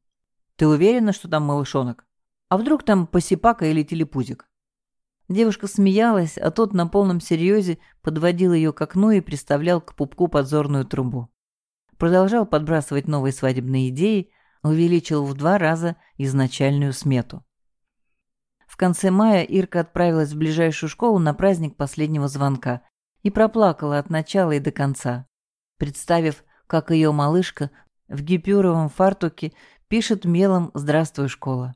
«Ты уверена, что там малышонок? А вдруг там посипака или телепузик?» Девушка смеялась, а тот на полном серьезе подводил ее к окну и приставлял к пупку подзорную трубу. Продолжал подбрасывать новые свадебные идеи, увеличил в два раза изначальную смету. В конце мая Ирка отправилась в ближайшую школу на праздник последнего звонка и проплакала от начала и до конца, представив, как ее малышка в гипюровом фартуке пишет мелом «Здравствуй, школа».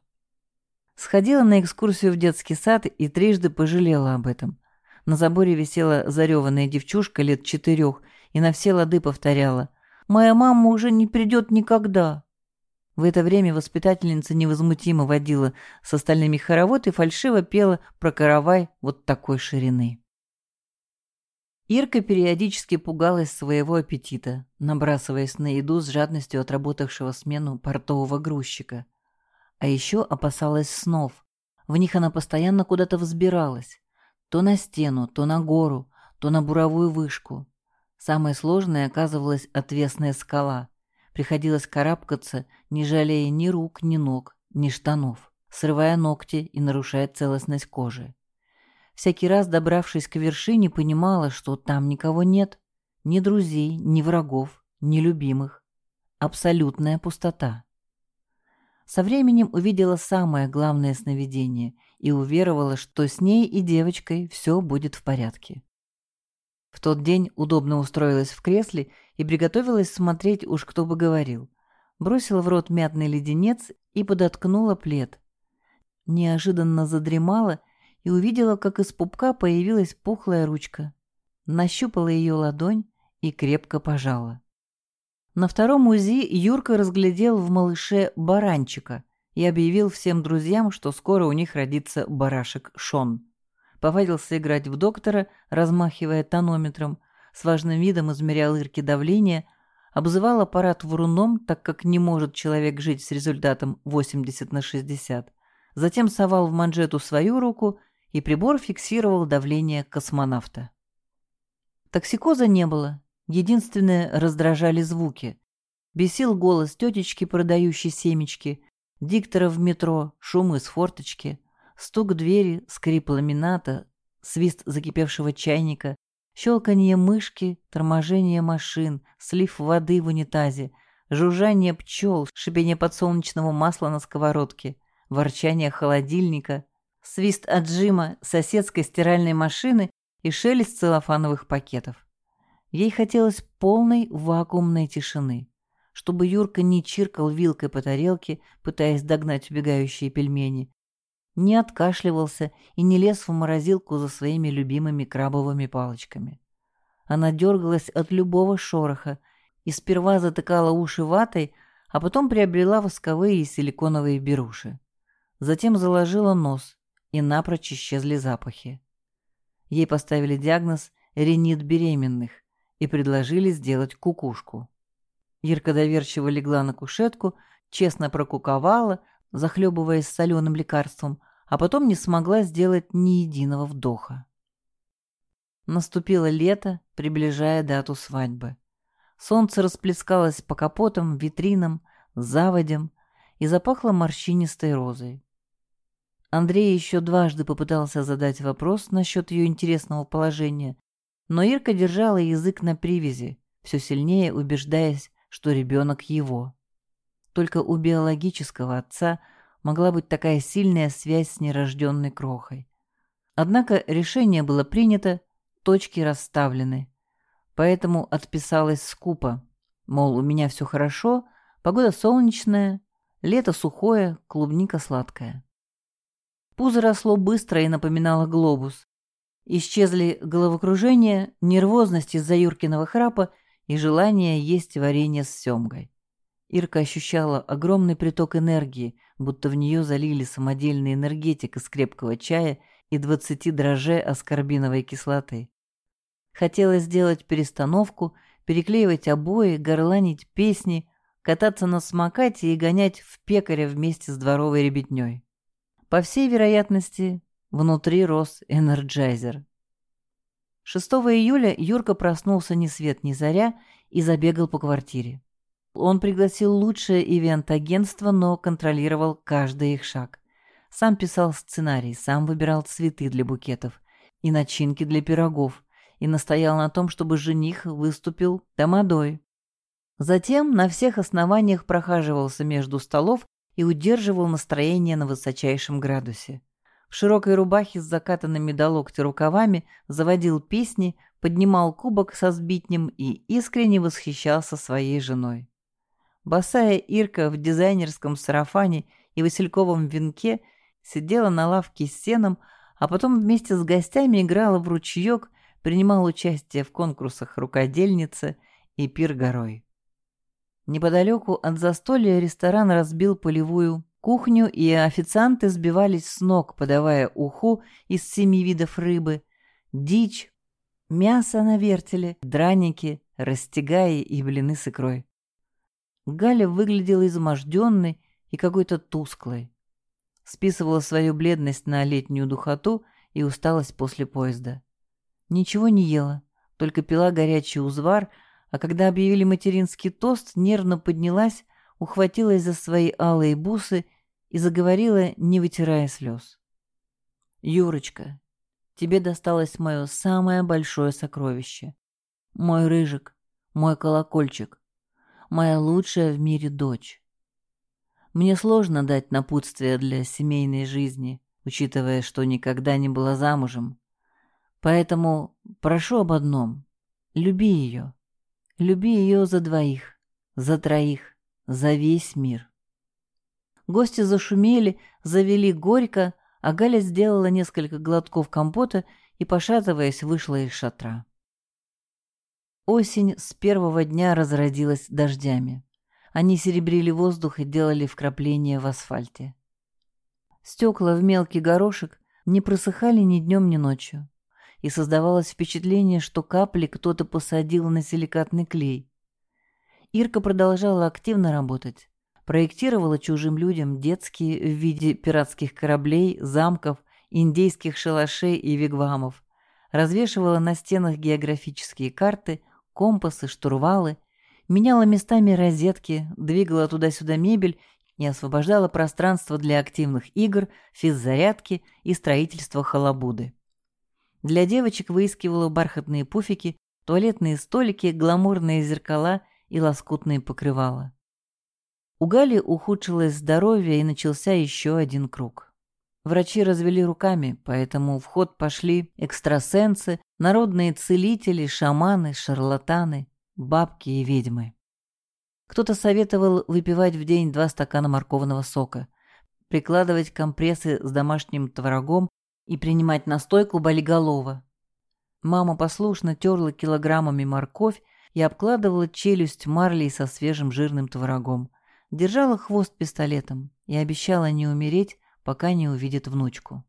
Сходила на экскурсию в детский сад и трижды пожалела об этом. На заборе висела зареванная девчушка лет четырех и на все лады повторяла «Моя мама уже не придет никогда». В это время воспитательница невозмутимо водила с остальными хоровод и фальшиво пела про каравай вот такой ширины. Ирка периодически пугалась своего аппетита, набрасываясь на еду с жадностью отработавшего смену портового грузчика. А еще опасалась снов. В них она постоянно куда-то взбиралась. То на стену, то на гору, то на буровую вышку. Самое сложное оказывалась отвесная скала. Приходилось карабкаться, не жалея ни рук, ни ног, ни штанов, срывая ногти и нарушая целостность кожи. Всякий раз, добравшись к вершине, понимала, что там никого нет. Ни друзей, ни врагов, ни любимых. Абсолютная пустота. Со временем увидела самое главное сновидение и уверовала, что с ней и девочкой все будет в порядке. В тот день удобно устроилась в кресле и приготовилась смотреть уж кто бы говорил. Бросила в рот мятный леденец и подоткнула плед. Неожиданно задремала и увидела, как из пупка появилась пухлая ручка. Нащупала ее ладонь и крепко пожала. На втором УЗИ Юрка разглядел в малыше баранчика и объявил всем друзьям, что скоро у них родится барашек Шон повадился играть в доктора, размахивая тонометром, с важным видом измерял Ирке давление, обзывал аппарат вруном, так как не может человек жить с результатом 80 на 60. Затем совал в манжету свою руку, и прибор фиксировал давление космонавта. Токсикоза не было, единственное раздражали звуки. Бесил голос тетечки, продающей семечки, диктора в метро, шум из форточки – Стук двери, скрип ламината, свист закипевшего чайника, щелканье мышки, торможение машин, слив воды в унитазе, жужжание пчел, шипение подсолнечного масла на сковородке, ворчание холодильника, свист отжима соседской стиральной машины и шелест целлофановых пакетов. Ей хотелось полной вакуумной тишины, чтобы Юрка не чиркал вилкой по тарелке, пытаясь догнать убегающие пельмени, не откашливался и не лез в морозилку за своими любимыми крабовыми палочками. Она дергалась от любого шороха и сперва затыкала уши ватой, а потом приобрела восковые и силиконовые беруши. Затем заложила нос, и напрочь исчезли запахи. Ей поставили диагноз «ренит беременных» и предложили сделать кукушку. Ирка доверчиво легла на кушетку, честно прокуковала, захлебываясь соленым лекарством, а потом не смогла сделать ни единого вдоха. Наступило лето, приближая дату свадьбы. Солнце расплескалось по капотам, витринам, заводям и запахло морщинистой розой. Андрей еще дважды попытался задать вопрос насчет ее интересного положения, но Ирка держала язык на привязи, все сильнее убеждаясь, что ребенок его. Только у биологического отца – могла быть такая сильная связь с нерожденной крохой. Однако решение было принято, точки расставлены. Поэтому отписалась скупо. Мол, у меня все хорошо, погода солнечная, лето сухое, клубника сладкая. Пузо росло быстро и напоминало глобус. Исчезли головокружение, нервозность из-за Юркиного храпа и желание есть варенье с семгой. Ирка ощущала огромный приток энергии, будто в нее залили самодельный энергетик из крепкого чая и двадцати дрожжей аскорбиновой кислоты. Хотелось сделать перестановку, переклеивать обои, горланить песни, кататься на самокате и гонять в пекаря вместе с дворовой ребятней. По всей вероятности, внутри рос энерджайзер. 6 июля Юрка проснулся ни свет ни заря и забегал по квартире. Он пригласил лучшее ивент-агентство, но контролировал каждый их шаг. сам писал сценарий, сам выбирал цветы для букетов и начинки для пирогов, и настоял на том, чтобы жених выступил тамадой. Затем на всех основаниях прохаживался между столов и удерживал настроение на высочайшем градусе. В широкой рубахе с закатанными до локтя рукавами заводил песни, поднимал кубок со сбитнем и искренне восхищался своей женой. Босая Ирка в дизайнерском сарафане и васильковом венке сидела на лавке с сеном, а потом вместе с гостями играла в ручеек, принимала участие в конкурсах рукодельницы и пир горой. Неподалеку от застолья ресторан разбил полевую кухню, и официанты сбивались с ног, подавая уху из семи видов рыбы, дичь, мясо на вертеле, драники, растягаи и блины с икрой. Галя выглядела изможденной и какой-то тусклой. Списывала свою бледность на летнюю духоту и усталость после поезда. Ничего не ела, только пила горячий узвар, а когда объявили материнский тост, нервно поднялась, ухватилась за свои алые бусы и заговорила, не вытирая слез. «Юрочка, тебе досталось мое самое большое сокровище. Мой рыжик, мой колокольчик, моя лучшая в мире дочь. Мне сложно дать напутствие для семейной жизни, учитывая, что никогда не была замужем. Поэтому прошу об одном — люби ее. Люби ее за двоих, за троих, за весь мир. Гости зашумели, завели горько, а Галя сделала несколько глотков компота и, пошатываясь, вышла из шатра. Осень с первого дня разродилась дождями. Они серебрили воздух и делали вкрапления в асфальте. Стекла в мелкий горошек не просыхали ни днем, ни ночью и создавалось впечатление, что капли кто-то посадил на силикатный клей. Ирка продолжала активно работать. Проектировала чужим людям детские в виде пиратских кораблей, замков, индейских шалашей и вигвамов. Развешивала на стенах географические карты, компасы, штурвалы, меняла местами розетки, двигала туда-сюда мебель и освобождала пространство для активных игр, физзарядки и строительства халабуды. Для девочек выискивала бархатные пуфики, туалетные столики, гламурные зеркала и лоскутные покрывала. У Гали ухудшилось здоровье и начался еще один круг. Врачи развели руками, поэтому в ход пошли экстрасенсы, народные целители, шаманы, шарлатаны, бабки и ведьмы. Кто-то советовал выпивать в день два стакана морковного сока, прикладывать компрессы с домашним творогом и принимать настойку болиголова. Мама послушно терла килограммами морковь и обкладывала челюсть марлей со свежим жирным творогом, держала хвост пистолетом и обещала не умереть, пока не увидит внучку.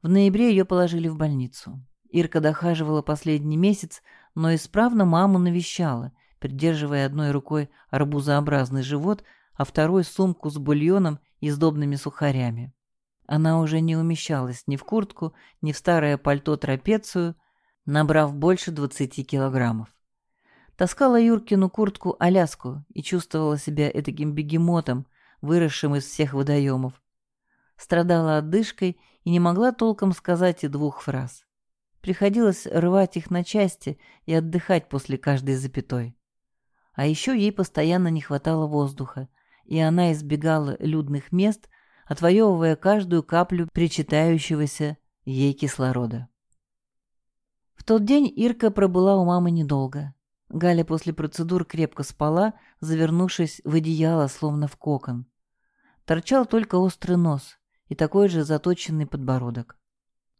В ноябре ее положили в больницу. Ирка дохаживала последний месяц, но исправно маму навещала, придерживая одной рукой арбузообразный живот, а второй сумку с бульоном и сдобными сухарями. Она уже не умещалась ни в куртку, ни в старое пальто-трапецию, набрав больше двадцати килограммов. Таскала Юркину куртку-аляску и чувствовала себя этаким бегемотом, выросшим из всех водоемов. Страдала отдышкой и не могла толком сказать и двух фраз. Приходилось рвать их на части и отдыхать после каждой запятой. А еще ей постоянно не хватало воздуха, и она избегала людных мест – отвоевывая каждую каплю причитающегося ей кислорода. В тот день Ирка пробыла у мамы недолго. Галя после процедур крепко спала, завернувшись в одеяло, словно в кокон. Торчал только острый нос и такой же заточенный подбородок.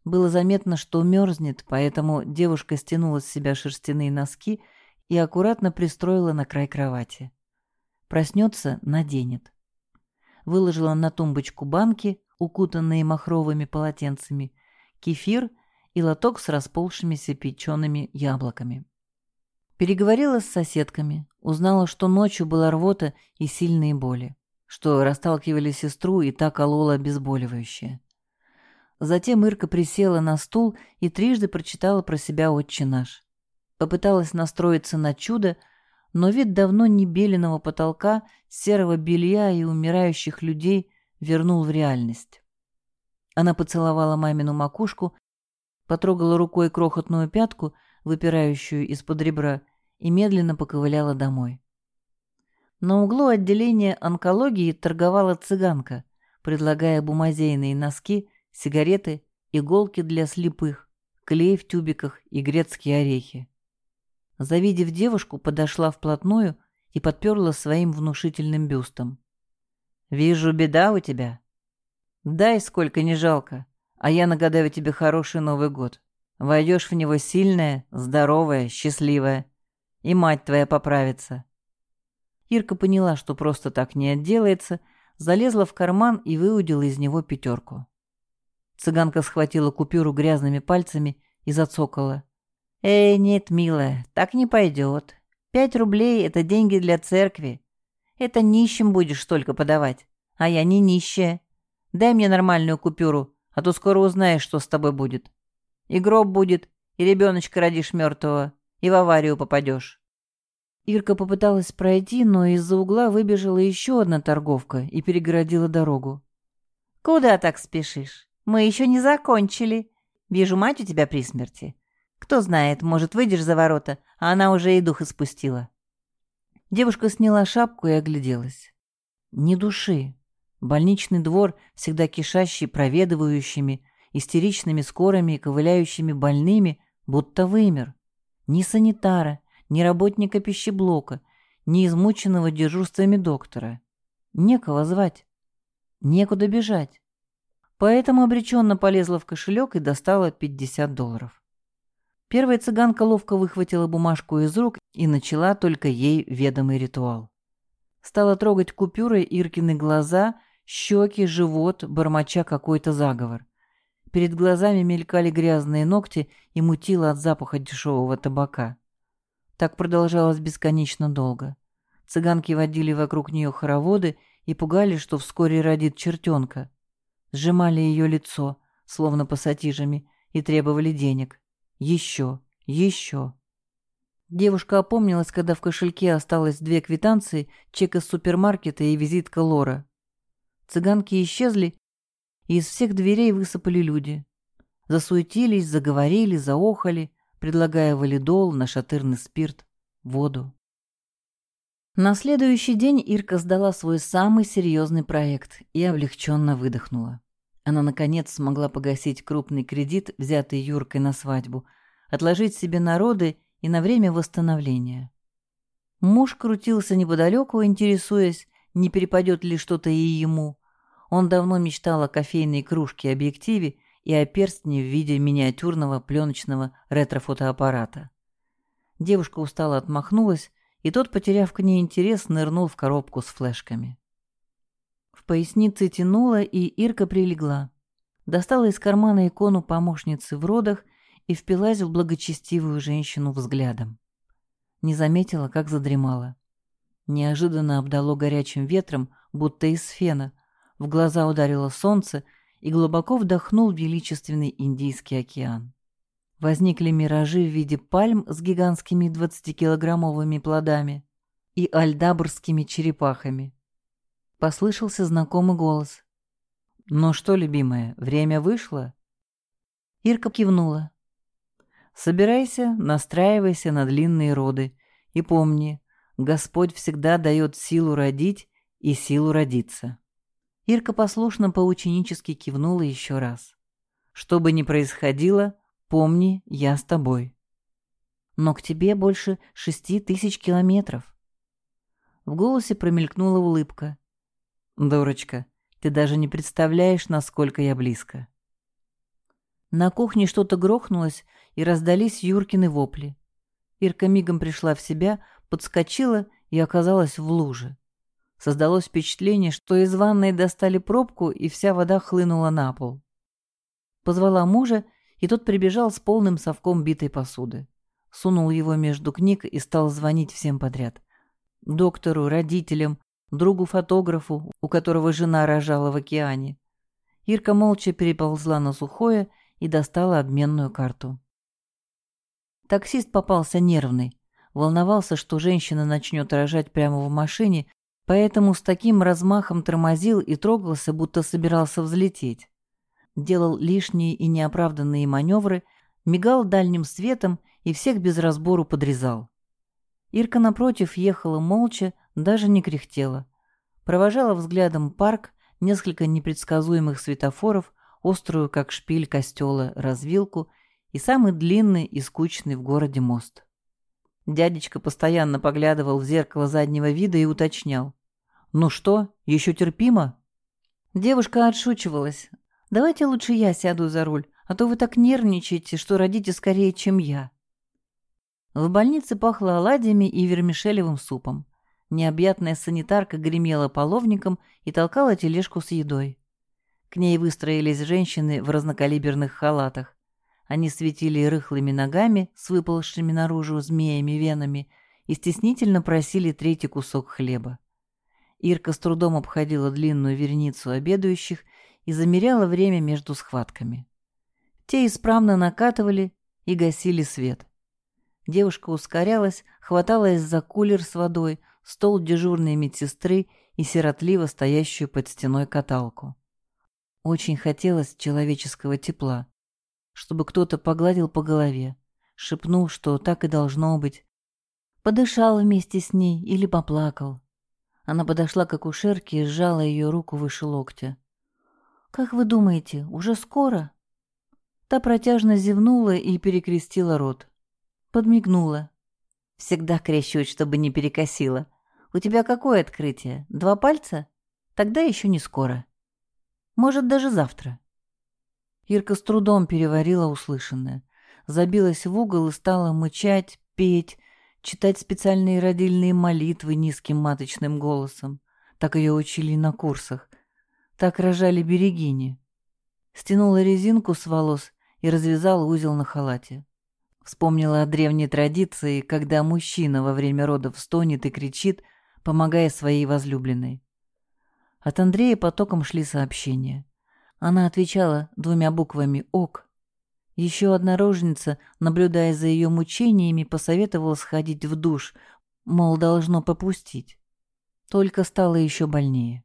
Было заметно, что мерзнет, поэтому девушка стянула с себя шерстяные носки и аккуратно пристроила на край кровати. Проснется — наденет выложила на тумбочку банки, укутанные махровыми полотенцами, кефир и лоток с расползшимися печеными яблоками. Переговорила с соседками, узнала, что ночью была рвота и сильные боли, что расталкивали сестру и та колола обезболивающее. Затем Ирка присела на стул и трижды прочитала про себя «Отче наш». Попыталась настроиться на чудо, но вид давно не беленого потолка, серого белья и умирающих людей вернул в реальность. Она поцеловала мамину макушку, потрогала рукой крохотную пятку, выпирающую из-под ребра, и медленно поковыляла домой. На углу отделения онкологии торговала цыганка, предлагая бумазейные носки, сигареты, иголки для слепых, клей в тюбиках и грецкие орехи. Завидев девушку, подошла вплотную и подперла своим внушительным бюстом. «Вижу, беда у тебя. Дай, сколько не жалко, а я нагадаю тебе хороший Новый год. Войдешь в него сильная, здоровая, счастливая, и мать твоя поправится». Ирка поняла, что просто так не отделается, залезла в карман и выудила из него пятерку. Цыганка схватила купюру грязными пальцами и зацокала. «Эй, нет, милая, так не пойдет. Пять рублей — это деньги для церкви. Это нищим будешь столько подавать. А я не нищая. Дай мне нормальную купюру, а то скоро узнаешь, что с тобой будет. И гроб будет, и ребеночка родишь мертвого, и в аварию попадешь». Ирка попыталась пройти, но из-за угла выбежала еще одна торговка и перегородила дорогу. «Куда так спешишь? Мы еще не закончили. Вижу, мать у тебя при смерти. Кто знает, может, выйдешь за ворота, а она уже и дух испустила. Девушка сняла шапку и огляделась. Ни души. Больничный двор, всегда кишащий проведывающими, истеричными скорыми и ковыляющими больными, будто вымер. Ни санитара, ни работника пищеблока, ни измученного дежурствами доктора. Некого звать. Некуда бежать. Поэтому обреченно полезла в кошелек и достала 50 долларов. Первая цыганка ловко выхватила бумажку из рук и начала только ей ведомый ритуал. Стала трогать купюрой Иркины глаза, щеки, живот, бормоча какой-то заговор. Перед глазами мелькали грязные ногти и мутило от запаха дешевого табака. Так продолжалось бесконечно долго. Цыганки водили вокруг нее хороводы и пугали, что вскоре родит чертенка. Сжимали ее лицо, словно пассатижами, и требовали денег. Еще, еще. Девушка опомнилась, когда в кошельке осталось две квитанции, чек из супермаркета и визитка Лора. Цыганки исчезли, и из всех дверей высыпали люди. Засуетились, заговорили, заохали, предлагая валидол, нашатырный спирт, воду. На следующий день Ирка сдала свой самый серьезный проект и облегченно выдохнула. Она, наконец, смогла погасить крупный кредит, взятый Юркой на свадьбу, отложить себе народы и на время восстановления. Муж крутился неподалеку, интересуясь, не перепадет ли что-то и ему. Он давно мечтал о кофейной кружке-объективе и о перстне в виде миниатюрного пленочного ретро-фотоаппарата. Девушка устало отмахнулась, и тот, потеряв к ней интерес, нырнул в коробку с флешками. В пояснице тянуло, и Ирка прилегла. Достала из кармана икону помощницы в родах и впилась в благочестивую женщину взглядом. Не заметила, как задремала. Неожиданно обдало горячим ветром, будто из фена. В глаза ударило солнце, и глубоко вдохнул величественный Индийский океан. Возникли миражи в виде пальм с гигантскими двадцатикилограммовыми плодами и альдабрскими черепахами. Послышался знакомый голос. «Ну что, любимая, время вышло?» Ирка кивнула. «Собирайся, настраивайся на длинные роды. И помни, Господь всегда дает силу родить и силу родиться». Ирка послушно поученически кивнула еще раз. «Что бы ни происходило, помни, я с тобой». «Но к тебе больше шести тысяч километров». В голосе промелькнула улыбка. «Дурочка, ты даже не представляешь, насколько я близко». На кухне что-то грохнулось, и раздались Юркины вопли. Ирка мигом пришла в себя, подскочила и оказалась в луже. Создалось впечатление, что из ванной достали пробку, и вся вода хлынула на пол. Позвала мужа, и тот прибежал с полным совком битой посуды. Сунул его между книг и стал звонить всем подряд. Доктору, родителям, другу-фотографу, у которого жена рожала в океане. Ирка молча переползла на сухое и достала обменную карту. Таксист попался нервный. Волновался, что женщина начнет рожать прямо в машине, поэтому с таким размахом тормозил и трогался, будто собирался взлететь. делал лишние и неоправданные маневры, мигал дальним светом и всех без разбору подрезал. Ирка, напротив, ехала молча, даже не кряхтела. Провожала взглядом парк, несколько непредсказуемых светофоров, острую, как шпиль костела, развилку и самый длинный и скучный в городе мост. Дядечка постоянно поглядывал в зеркало заднего вида и уточнял. «Ну что, еще терпимо?» Девушка отшучивалась. «Давайте лучше я сяду за руль, а то вы так нервничаете, что родите скорее, чем я». В больнице пахло оладьями и вермишелевым супом. Необъятная санитарка гремела половником и толкала тележку с едой. К ней выстроились женщины в разнокалиберных халатах. Они светили рыхлыми ногами с выползшими наружу змеями-венами и стеснительно просили третий кусок хлеба. Ирка с трудом обходила длинную верницу обедающих и замеряла время между схватками. Те исправно накатывали и гасили свет. Девушка ускорялась, хваталась за кулер с водой, стол дежурной медсестры и сиротливо стоящую под стеной каталку. Очень хотелось человеческого тепла, чтобы кто-то погладил по голове, шепнул, что так и должно быть. Подышал вместе с ней или поплакал. Она подошла к акушерке и сжала ее руку выше локтя. «Как вы думаете, уже скоро?» Та протяжно зевнула и перекрестила рот. Подмигнула. «Всегда крещут, чтобы не перекосило. У тебя какое открытие? Два пальца? Тогда еще не скоро. Может, даже завтра». Ирка с трудом переварила услышанное. Забилась в угол и стала мычать, петь, читать специальные родильные молитвы низким маточным голосом. Так ее учили на курсах. Так рожали берегини. Стянула резинку с волос и развязала узел на халате. Вспомнила о древней традиции, когда мужчина во время родов стонет и кричит, помогая своей возлюбленной. От Андрея потоком шли сообщения. Она отвечала двумя буквами «ок». Еще одна роженица, наблюдая за ее мучениями, посоветовала сходить в душ, мол, должно попустить. Только стало еще больнее.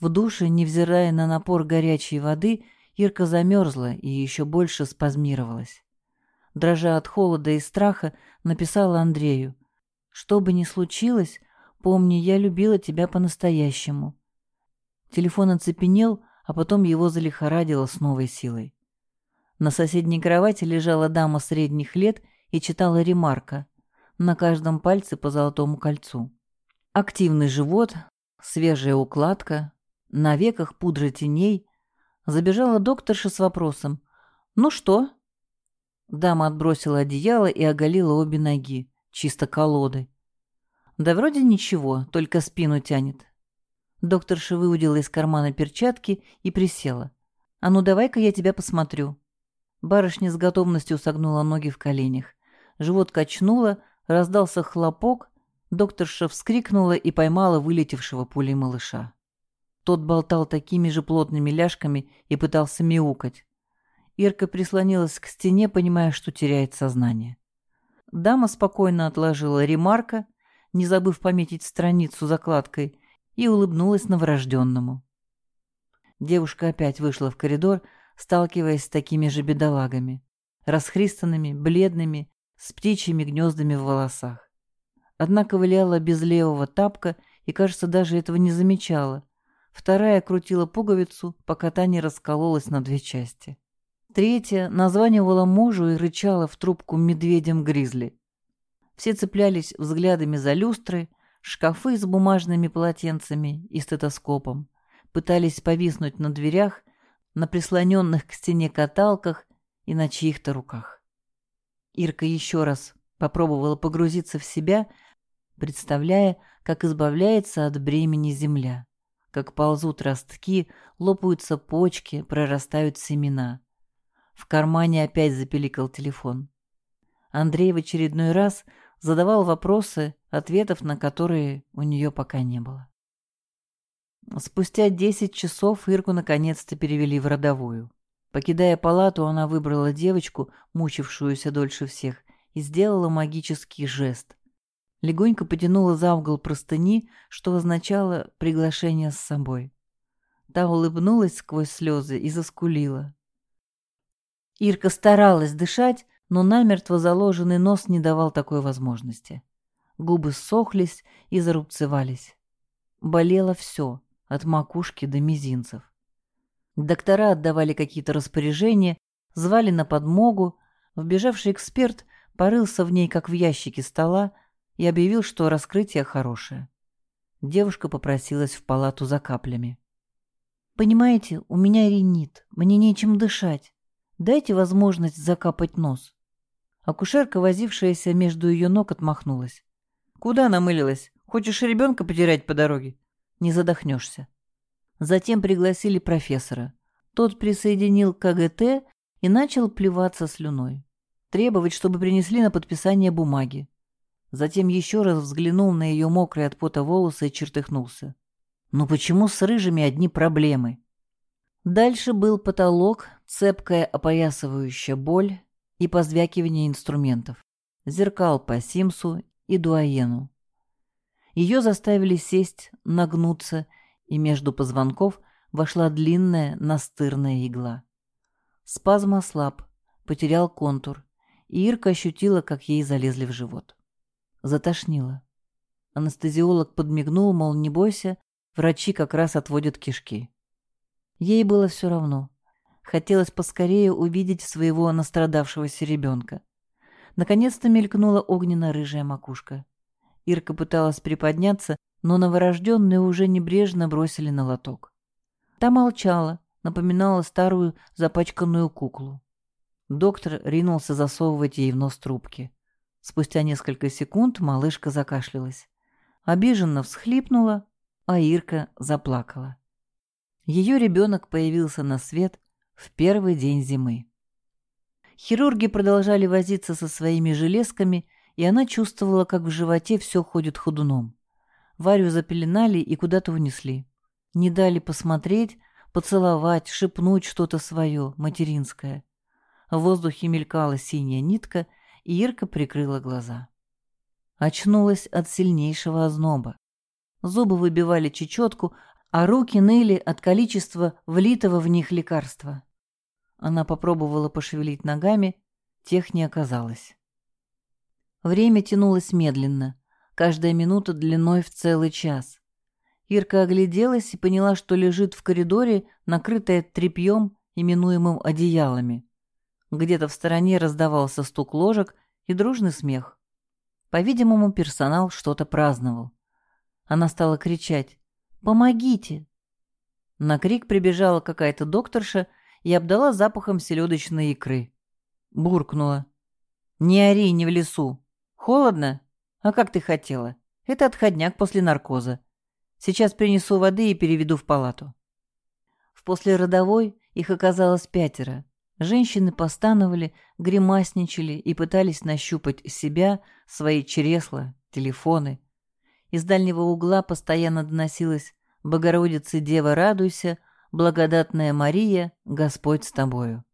В душе, невзирая на напор горячей воды, Ирка замерзла и еще больше спазмировалась дрожа от холода и страха, написала Андрею. «Что бы ни случилось, помни, я любила тебя по-настоящему». Телефон оцепенел, а потом его залихорадило с новой силой. На соседней кровати лежала дама средних лет и читала ремарка. На каждом пальце по золотому кольцу. Активный живот, свежая укладка, на веках пудра теней. Забежала докторша с вопросом. «Ну что, Дама отбросила одеяло и оголила обе ноги, чисто колоды. Да вроде ничего, только спину тянет. Докторша выудила из кармана перчатки и присела. «А ну давай-ка я тебя посмотрю». Барышня с готовностью согнула ноги в коленях. Живот качнуло, раздался хлопок, докторша вскрикнула и поймала вылетевшего пулей малыша. Тот болтал такими же плотными ляжками и пытался мяукать. Ирка прислонилась к стене, понимая, что теряет сознание. Дама спокойно отложила ремарка, не забыв пометить страницу закладкой, и улыбнулась новорожденному. Девушка опять вышла в коридор, сталкиваясь с такими же бедолагами, расхристанными, бледными, с птичьими гнездами в волосах. Одна ковыляла без левого тапка и, кажется, даже этого не замечала. Вторая крутила пуговицу, пока та не раскололась на две части. Третья названивала мужу и рычала в трубку медведем-гризли. Все цеплялись взглядами за люстры, шкафы с бумажными полотенцами и стетоскопом, пытались повиснуть на дверях, на прислоненных к стене каталках и на чьих-то руках. Ирка еще раз попробовала погрузиться в себя, представляя, как избавляется от бремени земля, как ползут ростки, лопаются почки, прорастают семена. В кармане опять запеликал телефон. Андрей в очередной раз задавал вопросы, ответов на которые у нее пока не было. Спустя десять часов Ирку наконец-то перевели в родовую. Покидая палату, она выбрала девочку, мучившуюся дольше всех, и сделала магический жест. Легонько потянула за угол простыни, что означало приглашение с собой. Та улыбнулась сквозь слезы и заскулила. Ирка старалась дышать, но намертво заложенный нос не давал такой возможности. Губы ссохлись и зарубцевались. Болело все, от макушки до мизинцев. Доктора отдавали какие-то распоряжения, звали на подмогу. Вбежавший эксперт порылся в ней, как в ящике стола, и объявил, что раскрытие хорошее. Девушка попросилась в палату за каплями. «Понимаете, у меня ринит, мне нечем дышать. Дайте возможность закапать нос». Акушерка, возившаяся между ее ног, отмахнулась. «Куда намылилась? Хочешь ребенка потерять по дороге? Не задохнешься». Затем пригласили профессора. Тот присоединил КГТ и начал плеваться слюной. Требовать, чтобы принесли на подписание бумаги. Затем еще раз взглянул на ее мокрые от пота волосы и чертыхнулся. «Ну почему с рыжими одни проблемы?» Дальше был потолок, цепкая опоясывающая боль и позвякивание инструментов. Зеркал по Симсу и Дуаену. Ее заставили сесть, нагнуться, и между позвонков вошла длинная настырная игла. Спазм ослаб, потерял контур, и Ирка ощутила, как ей залезли в живот. Затошнило. Анестезиолог подмигнул, мол, не бойся, врачи как раз отводят кишки. Ей было все равно. Хотелось поскорее увидеть своего настрадавшегося ребенка. Наконец-то мелькнула огненно-рыжая макушка. Ирка пыталась приподняться, но новорожденные уже небрежно бросили на лоток. Та молчала, напоминала старую запачканную куклу. Доктор ринулся засовывать ей в нос трубки. Спустя несколько секунд малышка закашлялась. Обиженно всхлипнула, а Ирка заплакала. Ее ребенок появился на свет в первый день зимы. Хирурги продолжали возиться со своими железками, и она чувствовала, как в животе все ходит ходуном. Варю запеленали и куда-то унесли. Не дали посмотреть, поцеловать, шепнуть что-то свое, материнское. В воздухе мелькала синяя нитка — и Ирка прикрыла глаза. Очнулась от сильнейшего озноба. Зубы выбивали чечетку, а руки ныли от количества влитого в них лекарства. Она попробовала пошевелить ногами, тех не оказалось. Время тянулось медленно, каждая минута длиной в целый час. Ирка огляделась и поняла, что лежит в коридоре, накрытая тряпьем, именуемым одеялами. Где-то в стороне раздавался стук ложек и дружный смех. По-видимому, персонал что-то праздновал. Она стала кричать «Помогите!». На крик прибежала какая-то докторша и обдала запахом селедочной икры. Буркнула. «Не ори, не в лесу. Холодно? А как ты хотела? Это отходняк после наркоза. Сейчас принесу воды и переведу в палату». В послеродовой их оказалось пятеро. Женщины постановали, гримасничали и пытались нащупать себя, свои чресла, телефоны. Из дальнего угла постоянно доносилось «Богородица, Дева, радуйся, благодатная Мария, Господь с тобою».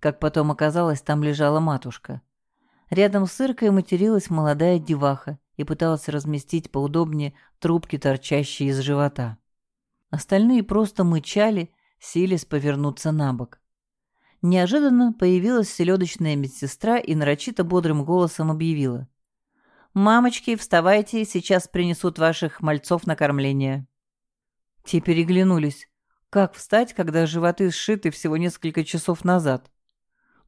Как потом оказалось, там лежала матушка. Рядом с Иркой материлась молодая деваха и пыталась разместить поудобнее трубки, торчащие из живота. Остальные просто мычали, силясь повернуться на бок. Неожиданно появилась селедочная медсестра и нарочито бодрым голосом объявила. «Мамочки, вставайте, сейчас принесут ваших мальцов на кормление». Те переглянулись. Как встать, когда животы сшиты всего несколько часов назад?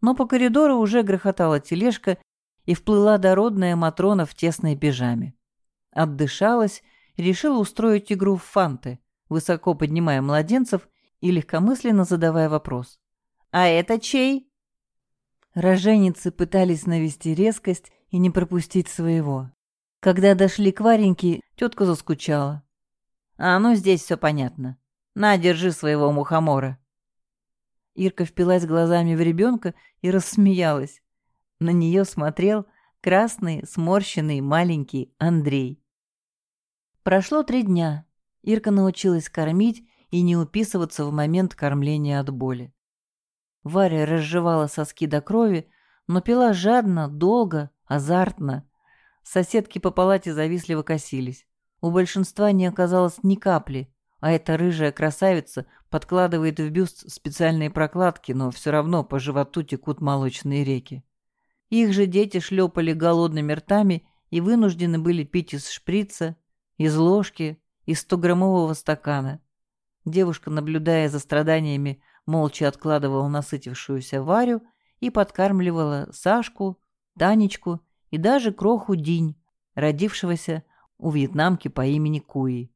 Но по коридору уже грохотала тележка, и вплыла дородная Матрона в тесной пижаме. Отдышалась решила устроить игру в фанты, высоко поднимая младенцев и легкомысленно задавая вопрос. «А это чей?» Роженицы пытались навести резкость и не пропустить своего. Когда дошли к Вареньке, тетка заскучала. «А ну, здесь все понятно. На, держи своего мухомора». Ирка впилась глазами в ребенка и рассмеялась. На нее смотрел красный, сморщенный, маленький Андрей. Прошло три дня. Ирка научилась кормить и не уписываться в момент кормления от боли. Варя разжевала соски до крови, но пила жадно, долго, азартно. Соседки по палате завистливо косились. У большинства не оказалось ни капли. А эта рыжая красавица подкладывает в бюст специальные прокладки, но все равно по животу текут молочные реки. Их же дети шлепали голодными ртами и вынуждены были пить из шприца, из ложки, из стограммового стакана. Девушка, наблюдая за страданиями, молча откладывала насытившуюся Варю и подкармливала Сашку, Танечку и даже кроху Динь, родившегося у вьетнамки по имени Куи.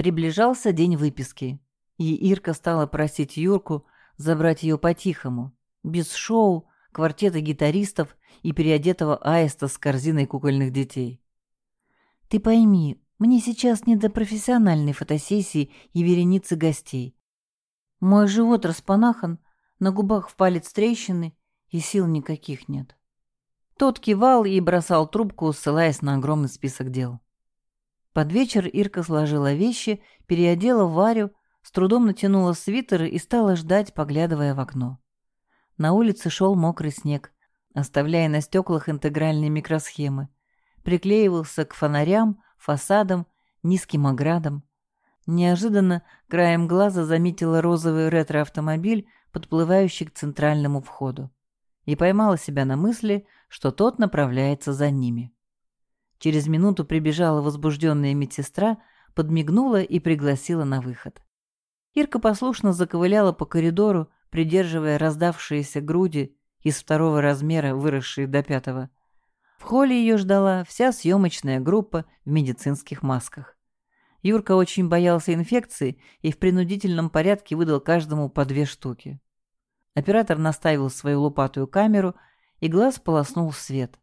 Приближался день выписки, и Ирка стала просить Юрку забрать ее по-тихому, без шоу, квартета гитаристов и переодетого аиста с корзиной кукольных детей. «Ты пойми, мне сейчас не до профессиональной фотосессии и вереницы гостей. Мой живот распанахан, на губах в палец трещины, и сил никаких нет». Тот кивал и бросал трубку, ссылаясь на огромный список дел. Под вечер Ирка сложила вещи, переодела Варю, с трудом натянула свитер и стала ждать, поглядывая в окно. На улице шел мокрый снег, оставляя на стеклах интегральные микросхемы. Приклеивался к фонарям, фасадам, низким оградам. Неожиданно краем глаза заметила розовый ретро-автомобиль, подплывающий к центральному входу, и поймала себя на мысли, что тот направляется за ними. Через минуту прибежала возбужденная медсестра, подмигнула и пригласила на выход. Ирка послушно заковыляла по коридору, придерживая раздавшиеся груди из второго размера, выросшие до пятого. В холле ее ждала вся съемочная группа в медицинских масках. Юрка очень боялся инфекции и в принудительном порядке выдал каждому по две штуки. Оператор наставил свою лопатую камеру, и глаз полоснул свет.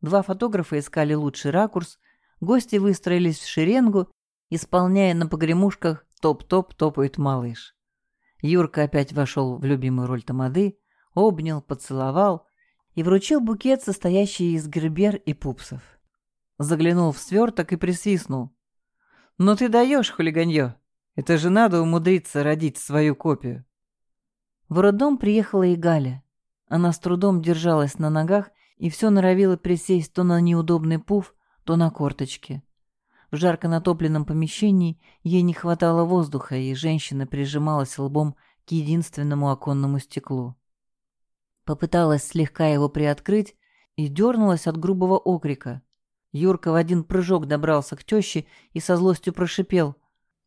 Два фотографа искали лучший ракурс, гости выстроились в шеренгу, исполняя на погремушках «Топ-топ топает малыш». Юрка опять вошел в любимую роль тамады, обнял, поцеловал и вручил букет, состоящий из гербер и пупсов. Заглянул в сверток и присвистнул. «Ну ты даешь, хулиганье! Это же надо умудриться родить свою копию!» В роддом приехала и Галя. Она с трудом держалась на ногах и все норовила присесть то на неудобный пуф, то на корточки. В жарко натопленном помещении ей не хватало воздуха, и женщина прижималась лбом к единственному оконному стеклу. Попыталась слегка его приоткрыть и дернулась от грубого окрика. Юрка в один прыжок добрался к теще и со злостью прошипел.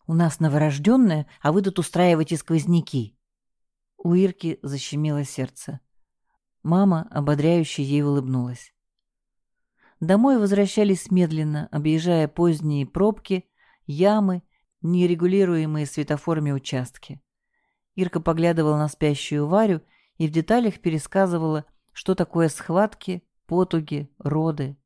«У нас новорожденная, а вы тут устраиваете сквозняки». У Ирки защемило сердце. Мама ободряюще ей улыбнулась. Домой возвращались медленно, объезжая поздние пробки, ямы, нерегулируемые светофорами участки. Ирка поглядывала на спящую Варю и в деталях пересказывала, что такое схватки, потуги, роды.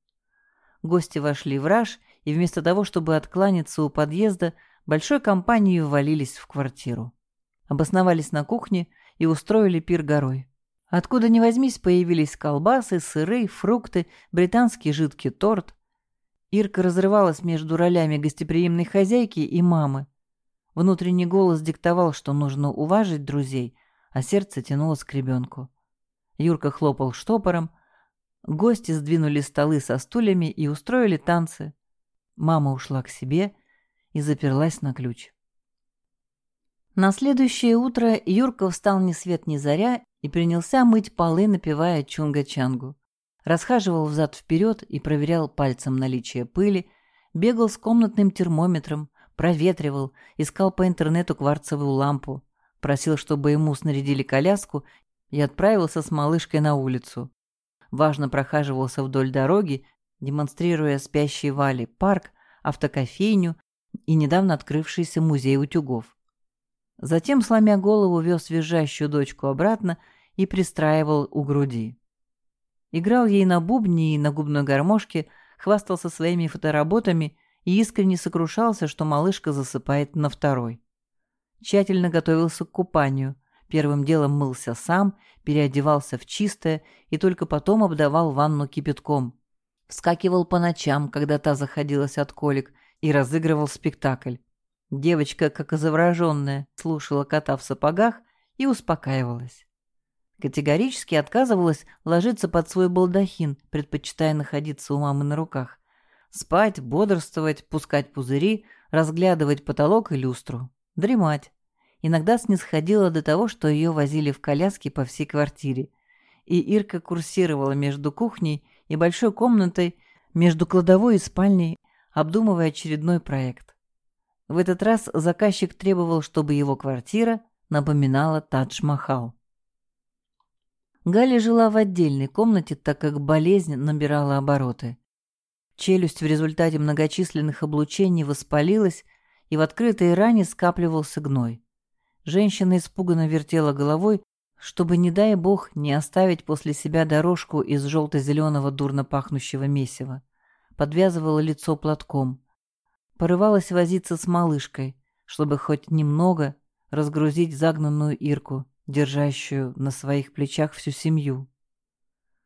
Гости вошли в раж, и вместо того, чтобы откланяться у подъезда, большой компанией ввалились в квартиру. Обосновались на кухне и устроили пир горой. Откуда ни возьмись, появились колбасы, сыры, фрукты, британский жидкий торт. Ирка разрывалась между ролями гостеприимной хозяйки и мамы. Внутренний голос диктовал, что нужно уважить друзей, а сердце тянулось к ребенку. Юрка хлопал штопором, гости сдвинули столы со стульями и устроили танцы. Мама ушла к себе и заперлась на ключ. На следующее утро Юрка встал ни свет ни заря и принялся мыть полы, напевая чунга-чангу. Расхаживал взад-вперед и проверял пальцем наличие пыли, бегал с комнатным термометром, проветривал, искал по интернету кварцевую лампу, просил, чтобы ему снарядили коляску и отправился с малышкой на улицу. Важно прохаживался вдоль дороги, демонстрируя спящей Вали парк, автокофейню и недавно открывшийся музей утюгов. Затем, сломя голову, вез визжащую дочку обратно и пристраивал у груди. Играл ей на бубне и на губной гармошке, хвастался своими фотоработами и искренне сокрушался, что малышка засыпает на второй. Тщательно готовился к купанию, первым делом мылся сам, переодевался в чистое и только потом обдавал ванну кипятком. Вскакивал по ночам, когда та заходилась от колик, и разыгрывал спектакль. Девочка, как завороженная, слушала кота в сапогах и успокаивалась. Категорически отказывалась ложиться под свой балдахин, предпочитая находиться у мамы на руках. Спать, бодрствовать, пускать пузыри, разглядывать потолок и люстру, дремать. Иногда снисходила до того, что ее возили в коляске по всей квартире. И Ирка курсировала между кухней и большой комнатой, между кладовой и спальней, обдумывая очередной проект. В этот раз заказчик требовал, чтобы его квартира напоминала Тадж-Махал. Галя жила в отдельной комнате, так как болезнь набирала обороты. Челюсть в результате многочисленных облучений воспалилась, и в открытой ране скапливался гной. Женщина испуганно вертела головой, чтобы, не дай бог, не оставить после себя дорожку из желто-зеленого дурно пахнущего месива. Подвязывала лицо платком. Порывалась возиться с малышкой, чтобы хоть немного разгрузить загнанную Ирку, держащую на своих плечах всю семью.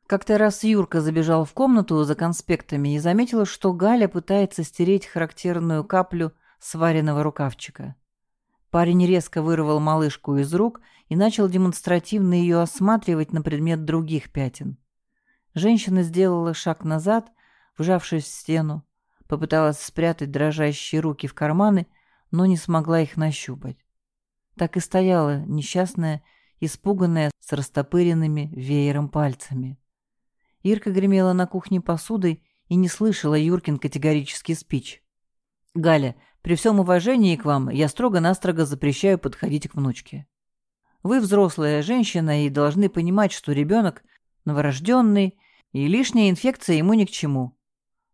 Как-то раз Юрка забежал в комнату за конспектами и заметила, что Галя пытается стереть характерную каплю сваренного рукавчика. Парень резко вырвал малышку из рук и начал демонстративно ее осматривать на предмет других пятен. Женщина сделала шаг назад, вжавшись в стену, попыталась спрятать дрожащие руки в карманы, но не смогла их нащупать. Так и стояла несчастная, испуганная, с растопыренными веером пальцами. Ирка гремела на кухне посудой и не слышала Юркин категорический спич. «Галя, при всем уважении к вам я строго-настрого запрещаю подходить к внучке. Вы взрослая женщина и должны понимать, что ребенок новорожденный, и лишняя инфекция ему ни к чему.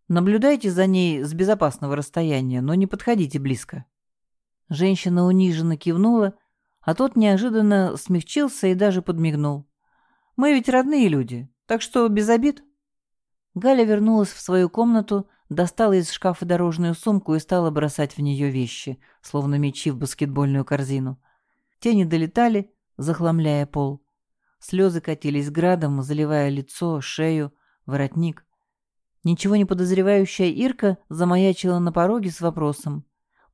Наблюдайте за ней с безопасного расстояния, но не подходите близко». Женщина униженно кивнула, а тот неожиданно смягчился и даже подмигнул. «Мы ведь родные люди, так что без обид. Галя вернулась в свою комнату, достала из шкафа дорожную сумку и стала бросать в нее вещи, словно мячи в баскетбольную корзину. Тени долетали, захламляя пол. Слезы катились градом, заливая лицо, шею, воротник. Ничего не подозревающая Ирка замаячила на пороге с вопросом.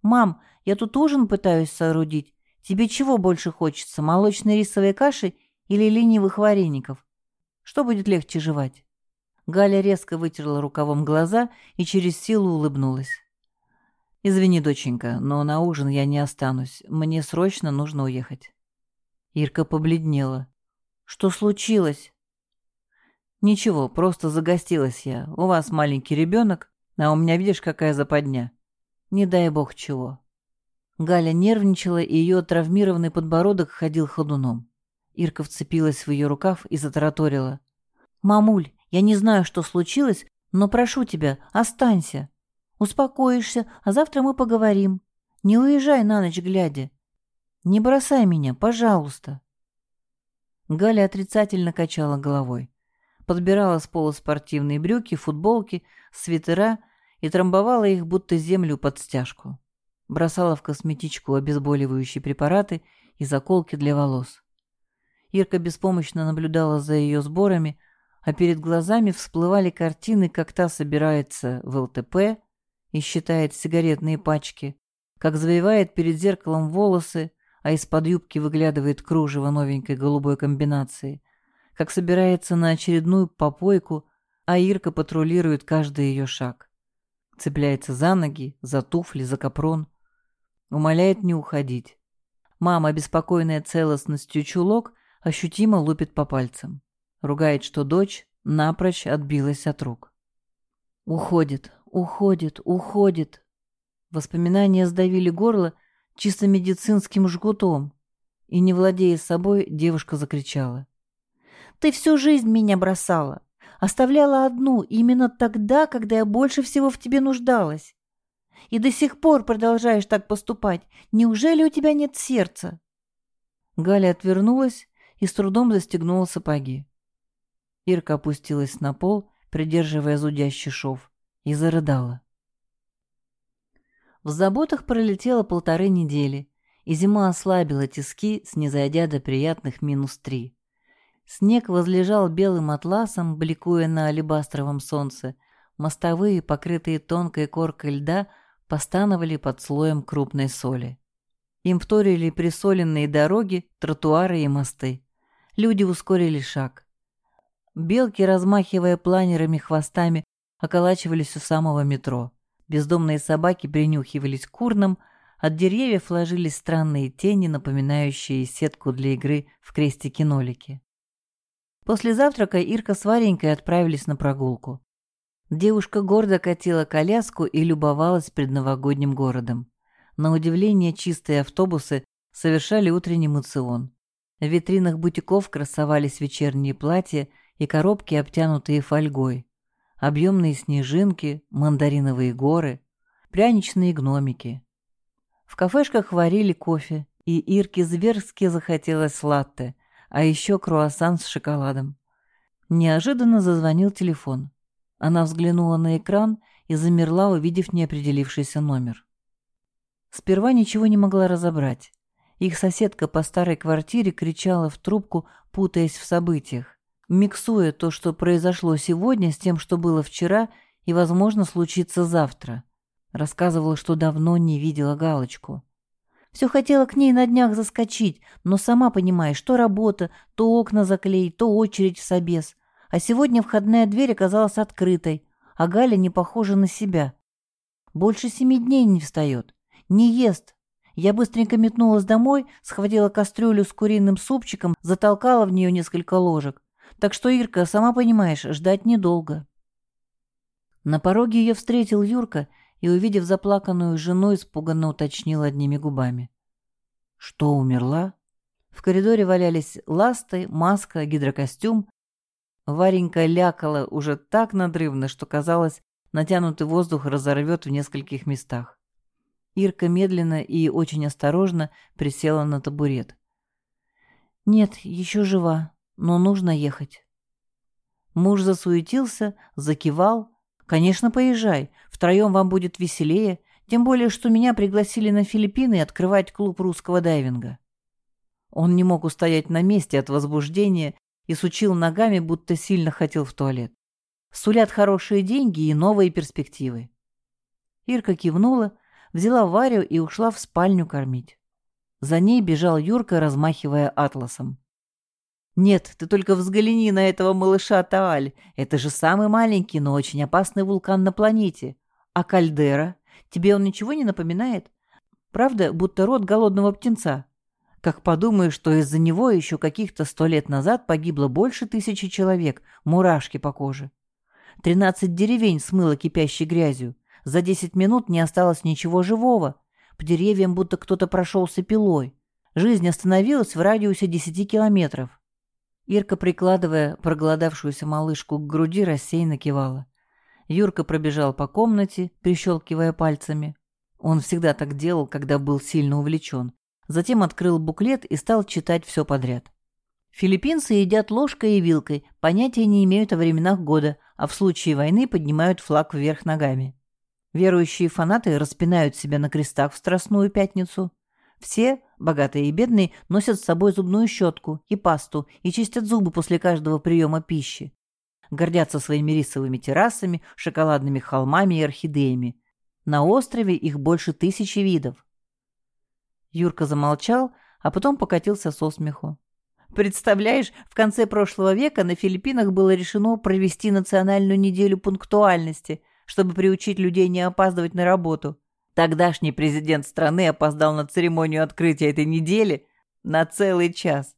«Мам, я тут ужин пытаюсь соорудить. Тебе чего больше хочется, молочной рисовой каши или ленивых вареников?» Что будет легче жевать? Галя резко вытерла рукавом глаза и через силу улыбнулась. «Извини, доченька, но на ужин я не останусь. Мне срочно нужно уехать». Ирка побледнела. «Что случилось?» «Ничего, просто загостилась я. У вас маленький ребенок, а у меня, видишь, какая западня. Не дай бог чего». Галя нервничала, и ее травмированный подбородок ходил ходуном. Ирка вцепилась в ее рукав и затараторила. «Мамуль, я не знаю, что случилось, но прошу тебя, останься. Успокоишься, а завтра мы поговорим. Не уезжай на ночь глядя. Не бросай меня, пожалуйста». Галя отрицательно качала головой. Подбирала с пола спортивные брюки, футболки, свитера и трамбовала их, будто землю под стяжку. Бросала в косметичку обезболивающие препараты и заколки для волос. Ирка беспомощно наблюдала за ее сборами, а перед глазами всплывали картины, как та собирается в ЛТП и считает сигаретные пачки, как завивает перед зеркалом волосы, а из-под юбки выглядывает кружево новенькой голубой комбинации, как собирается на очередную попойку, а Ирка патрулирует каждый ее шаг. Цепляется за ноги, за туфли, за капрон. Умоляет не уходить. Мама, обеспокоенная целостностью чулок, ощутимо лупит по пальцам. Ругает, что дочь напрочь отбилась от рук. Уходит, уходит, уходит. Воспоминания сдавили горло чисто медицинским жгутом, и, не владея собой, девушка закричала. «Ты всю жизнь меня бросала, оставляла одну именно тогда, когда я больше всего в тебе нуждалась. И до сих пор продолжаешь так поступать. Неужели у тебя нет сердца?» Галя отвернулась и с трудом застегнула сапоги. Ирка опустилась на пол, придерживая зудящий шов, и зарыдала. В заботах пролетело полторы недели, и зима ослабила тиски, снизойдя до приятных минус три. Снег возлежал белым атласом, бликуя на алебастровом солнце. Мостовые, покрытые тонкой коркой льда, постановали под слоем крупной соли. Им вторили присоленные дороги, тротуары и мосты. Люди ускорили шаг. Белки, размахивая планерами хвостами, околачивались у самого метро. Бездомные собаки принюхивались к урнам, от деревьев ложились странные тени, напоминающие сетку для игры в крестики-нолики. После завтрака Ирка с Варенькой отправились на прогулку. Девушка гордо катила коляску и любовалась предновогодним городом. На удивление чистые автобусы совершали утренний мацион. В витринах бутиков красовались вечерние платья и коробки, обтянутые фольгой. Объемные снежинки, мандариновые горы, пряничные гномики. В кафешках варили кофе, и Ирке зверски захотелось латте, а еще круассан с шоколадом. Неожиданно зазвонил телефон. Она взглянула на экран и замерла, увидев неопределившийся номер. Сперва ничего не могла разобрать. Их соседка по старой квартире кричала в трубку, путаясь в событиях, миксуя то, что произошло сегодня, с тем, что было вчера и, возможно, случится завтра. Рассказывала, что давно не видела Галочку. Все хотела к ней на днях заскочить, но сама понимаешь, то работа, то окна заклеить, то очередь в собес. А сегодня входная дверь оказалась открытой, а Галя не похожа на себя. Больше семи дней не встает, не ест. Я быстренько метнулась домой, схватила кастрюлю с куриным супчиком, затолкала в нее несколько ложек. Так что, Ирка, сама понимаешь, ждать недолго. На пороге ее встретил Юрка и, увидев заплаканную жену, испуганно уточнил одними губами. «Что, умерла?» В коридоре валялись ласты, маска, гидрокостюм. Варенька лякала уже так надрывно, что, казалось, натянутый воздух разорвет в нескольких местах. Ирка медленно и очень осторожно присела на табурет. «Нет, еще жива, но нужно ехать». Муж засуетился, закивал, «Конечно, поезжай. Втроем вам будет веселее, тем более, что меня пригласили на Филиппины открывать клуб русского дайвинга». Он не мог устоять на месте от возбуждения и сучил ногами, будто сильно хотел в туалет. Сулят хорошие деньги и новые перспективы. Ирка кивнула, взяла Варю и ушла в спальню кормить. За ней бежал Юрка, размахивая атласом. Нет, ты только взгляни на этого малыша Тааль. Это же самый маленький, но очень опасный вулкан на планете. А кальдера? Тебе он ничего не напоминает? Правда, будто рот голодного птенца. Как подумаешь, что из-за него еще каких-то сто лет назад погибло больше тысячи человек, мурашки по коже. Тринадцать деревень смыло кипящей грязью. За десять минут не осталось ничего живого. По деревьям будто кто-то прошелся пилой. Жизнь остановилась в радиусе десяти километров. Ирка, прикладывая проголодавшуюся малышку к груди, рассеянно кивала. Юрка пробежал по комнате, прищелкивая пальцами. Он всегда так делал, когда был сильно увлечен. Затем открыл буклет и стал читать все подряд. Филиппинцы едят ложкой и вилкой, понятия не имеют о временах года, а в случае войны поднимают флаг вверх ногами. Верующие фанаты распинают себя на крестах в Страстную Пятницу. Все, богатые и бедные, носят с собой зубную щетку и пасту и чистят зубы после каждого приема пищи. Гордятся своими рисовыми террасами, шоколадными холмами и орхидеями. На острове их больше тысячи видов. Юрка замолчал, а потом покатился со смеху. Представляешь, в конце прошлого века на Филиппинах было решено провести национальную неделю пунктуальности, чтобы приучить людей не опаздывать на работу. Тогдашний президент страны опоздал на церемонию открытия этой недели на целый час.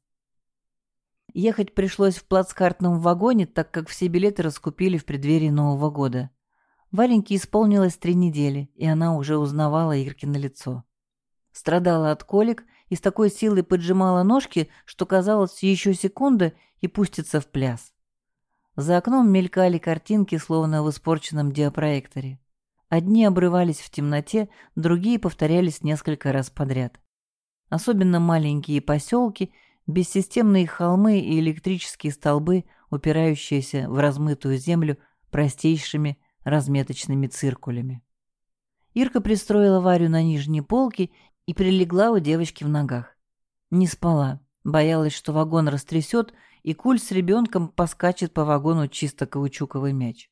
Ехать пришлось в плацкартном вагоне, так как все билеты раскупили в преддверии Нового года. Вареньке исполнилось три недели, и она уже узнавала Иркино лицо. Страдала от колик и с такой силой поджимала ножки, что казалось еще секунда и пустится в пляс. За окном мелькали картинки, словно в испорченном диапроекторе. Одни обрывались в темноте, другие повторялись несколько раз подряд. Особенно маленькие поселки, бессистемные холмы и электрические столбы, упирающиеся в размытую землю простейшими разметочными циркулями. Ирка пристроила Варю на нижней полке и прилегла у девочки в ногах. Не спала, боялась, что вагон растрясет, и куль с ребенком поскачет по вагону чисто каучуковый мяч.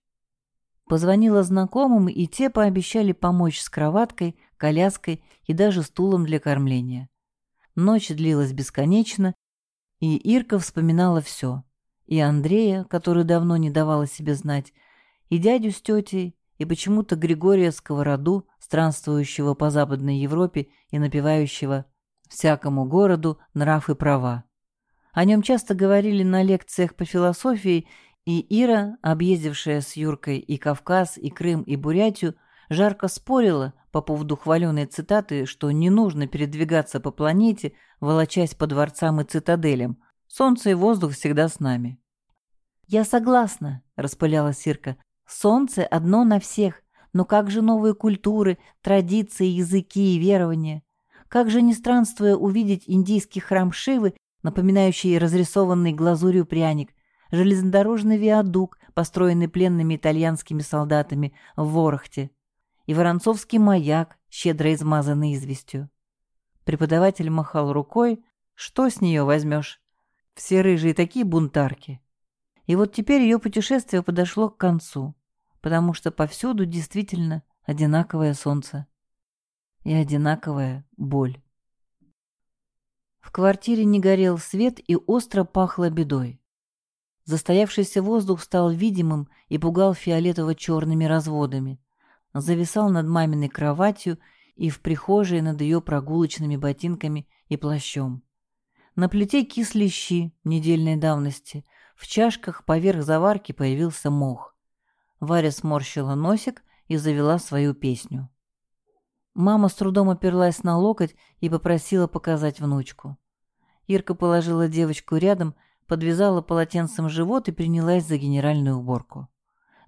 Позвонила знакомым, и те пообещали помочь с кроваткой, коляской и даже стулом для кормления. Ночь длилась бесконечно, и Ирка вспоминала все. И Андрея, который давно не давала себе знать, и дядю с тетей, и почему-то Григория Сковороду, странствующего по Западной Европе и напевающего всякому городу нрав и права. О нем часто говорили на лекциях по философии, и Ира, объездившая с Юркой и Кавказ, и Крым, и Бурятию, жарко спорила по поводу хваленой цитаты, что не нужно передвигаться по планете, волочась по дворцам и цитаделям. Солнце и воздух всегда с нами. «Я согласна», — распыляла Сирка. «Солнце одно на всех, но как же новые культуры, традиции, языки и верования? Как же не странствуя увидеть индийский храм Шивы, напоминающий разрисованный глазурью пряник, железнодорожный виадук, построенный пленными итальянскими солдатами в Ворохте, и Воронцовский маяк, щедро измазанный известью. Преподаватель махал рукой, что с нее возьмешь? Все рыжие такие бунтарки. И вот теперь ее путешествие подошло к концу, потому что повсюду действительно одинаковое солнце и одинаковая боль. В квартире не горел свет и остро пахло бедой. Застоявшийся воздух стал видимым и пугал фиолетово-черными разводами. Зависал над маминой кроватью и в прихожей над ее прогулочными ботинками и плащом. На плите кисли щи недельной давности. В чашках поверх заварки появился мох. Варя сморщила носик и завела свою песню. Мама с трудом оперлась на локоть и попросила показать внучку. Ирка положила девочку рядом, подвязала полотенцем живот и принялась за генеральную уборку.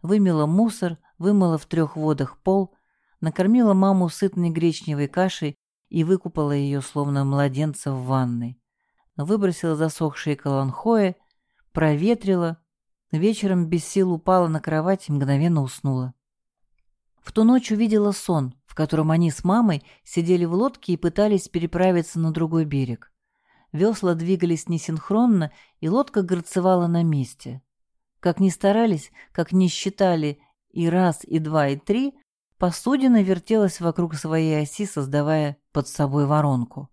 Вымела мусор, вымыла в трех водах пол, накормила маму сытной гречневой кашей и выкупала ее, словно младенца, в ванной. Выбросила засохшие каланхои, проветрила, вечером без сил упала на кровать и мгновенно уснула. В ту ночь увидела сон, в котором они с мамой сидели в лодке и пытались переправиться на другой берег. Весла двигались несинхронно, и лодка горцевала на месте. Как ни старались, как ни считали и раз, и два, и три, посудина вертелась вокруг своей оси, создавая под собой воронку.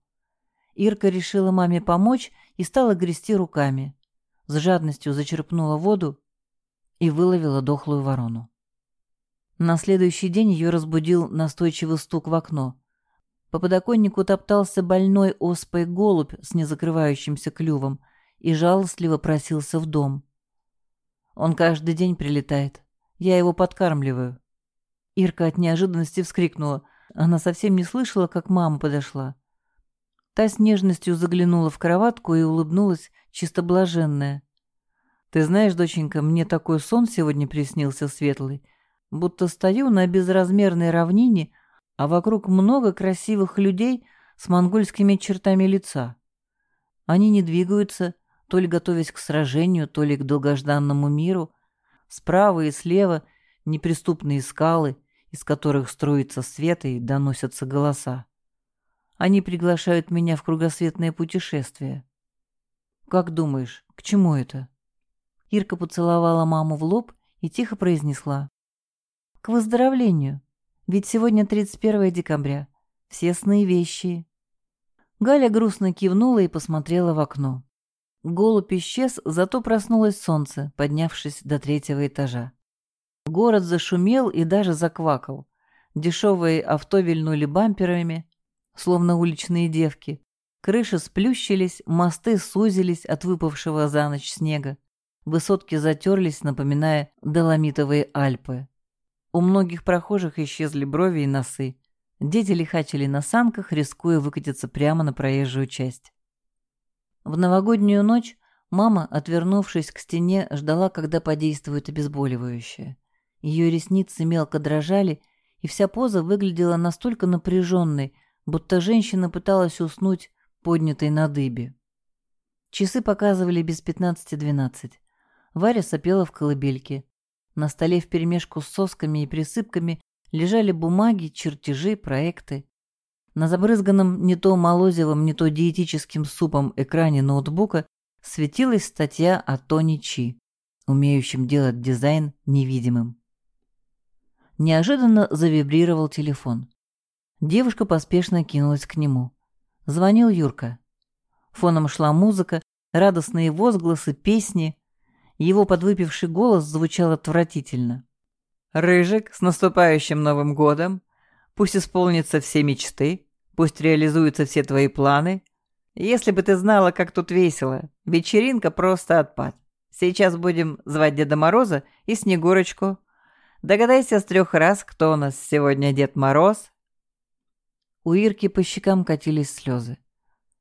Ирка решила маме помочь и стала грести руками. С жадностью зачерпнула воду и выловила дохлую ворону. На следующий день ее разбудил настойчивый стук в окно. По подоконнику топтался больной оспой голубь с незакрывающимся клювом и жалостливо просился в дом. Он каждый день прилетает. Я его подкармливаю. Ирка от неожиданности вскрикнула. Она совсем не слышала, как мама подошла. Та с нежностью заглянула в кроватку и улыбнулась, чисто блаженная. «Ты знаешь, доченька, мне такой сон сегодня приснился светлый будто стою на безразмерной равнине, а вокруг много красивых людей с монгольскими чертами лица. Они не двигаются, то ли готовясь к сражению, то ли к долгожданному миру. Справа и слева неприступные скалы, из которых строится свет и доносятся голоса. Они приглашают меня в кругосветное путешествие. Как думаешь, к чему это? Ирка поцеловала маму в лоб и тихо произнесла. К выздоровлению. Ведь сегодня 31 декабря. Все сны вещи. Галя грустно кивнула и посмотрела в окно. Голубь исчез, зато проснулось солнце, поднявшись до третьего этажа. Город зашумел и даже заквакал. Дешевые авто вильнули бамперами, словно уличные девки. Крыши сплющились, мосты сузились от выпавшего за ночь снега. Высотки затерлись, напоминая доломитовые Альпы. У многих прохожих исчезли брови и носы. Дети лихачили на санках, рискуя выкатиться прямо на проезжую часть. В новогоднюю ночь мама, отвернувшись к стене, ждала, когда подействует обезболивающее. Ее ресницы мелко дрожали, и вся поза выглядела настолько напряженной, будто женщина пыталась уснуть, поднятой на дыбе. Часы показывали без пятнадцати двенадцать. Варя сопела в колыбельке. На столе вперемешку с сосками и присыпками лежали бумаги, чертежи, проекты. На забрызганном не то молозивом, не то диетическим супом экране ноутбука светилась статья о Тони Чи, умеющем делать дизайн невидимым. Неожиданно завибрировал телефон. Девушка поспешно кинулась к нему. Звонил Юрка. Фоном шла музыка, радостные возгласы, песни, его подвыпивший голос звучал отвратительно. Рыжик, с наступающим Новым годом! Пусть исполнятся все мечты, пусть реализуются все твои планы. Если бы ты знала, как тут весело, вечеринка просто отпад. Сейчас будем звать Деда Мороза и Снегурочку. Догадайся с трех раз, кто у нас сегодня Дед Мороз. У Ирки по щекам катились слезы.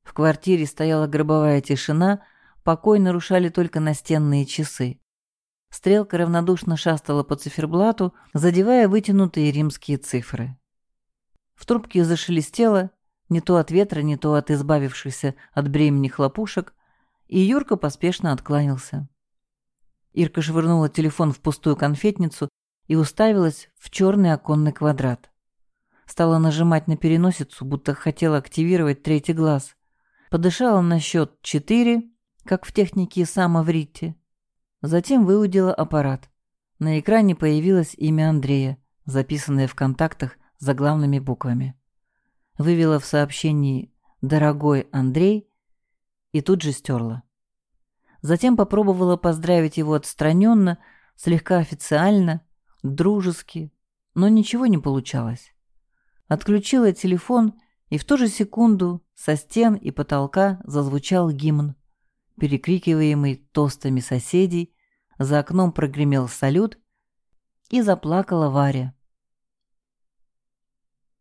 В квартире стояла гробовая тишина, покой нарушали только настенные часы. Стрелка равнодушно шастала по циферблату, задевая вытянутые римские цифры. В трубке зашелестело, не то от ветра, не то от избавившихся от бремени хлопушек, и Юрка поспешно откланялся. Ирка швырнула телефон в пустую конфетницу и уставилась в черный оконный квадрат. Стала нажимать на переносицу, будто хотела активировать третий глаз. Подышала на счет четыре, как в технике самоврите. Затем выудила аппарат. На экране появилось имя Андрея, записанное в контактах заглавными буквами. Вывела в сообщении «Дорогой Андрей» и тут же стерла. Затем попробовала поздравить его отстраненно, слегка официально, дружески, но ничего не получалось. Отключила телефон, и в ту же секунду со стен и потолка зазвучал гимн. Перекрикиваемый тостами соседей, за окном прогремел салют, и заплакала Варя.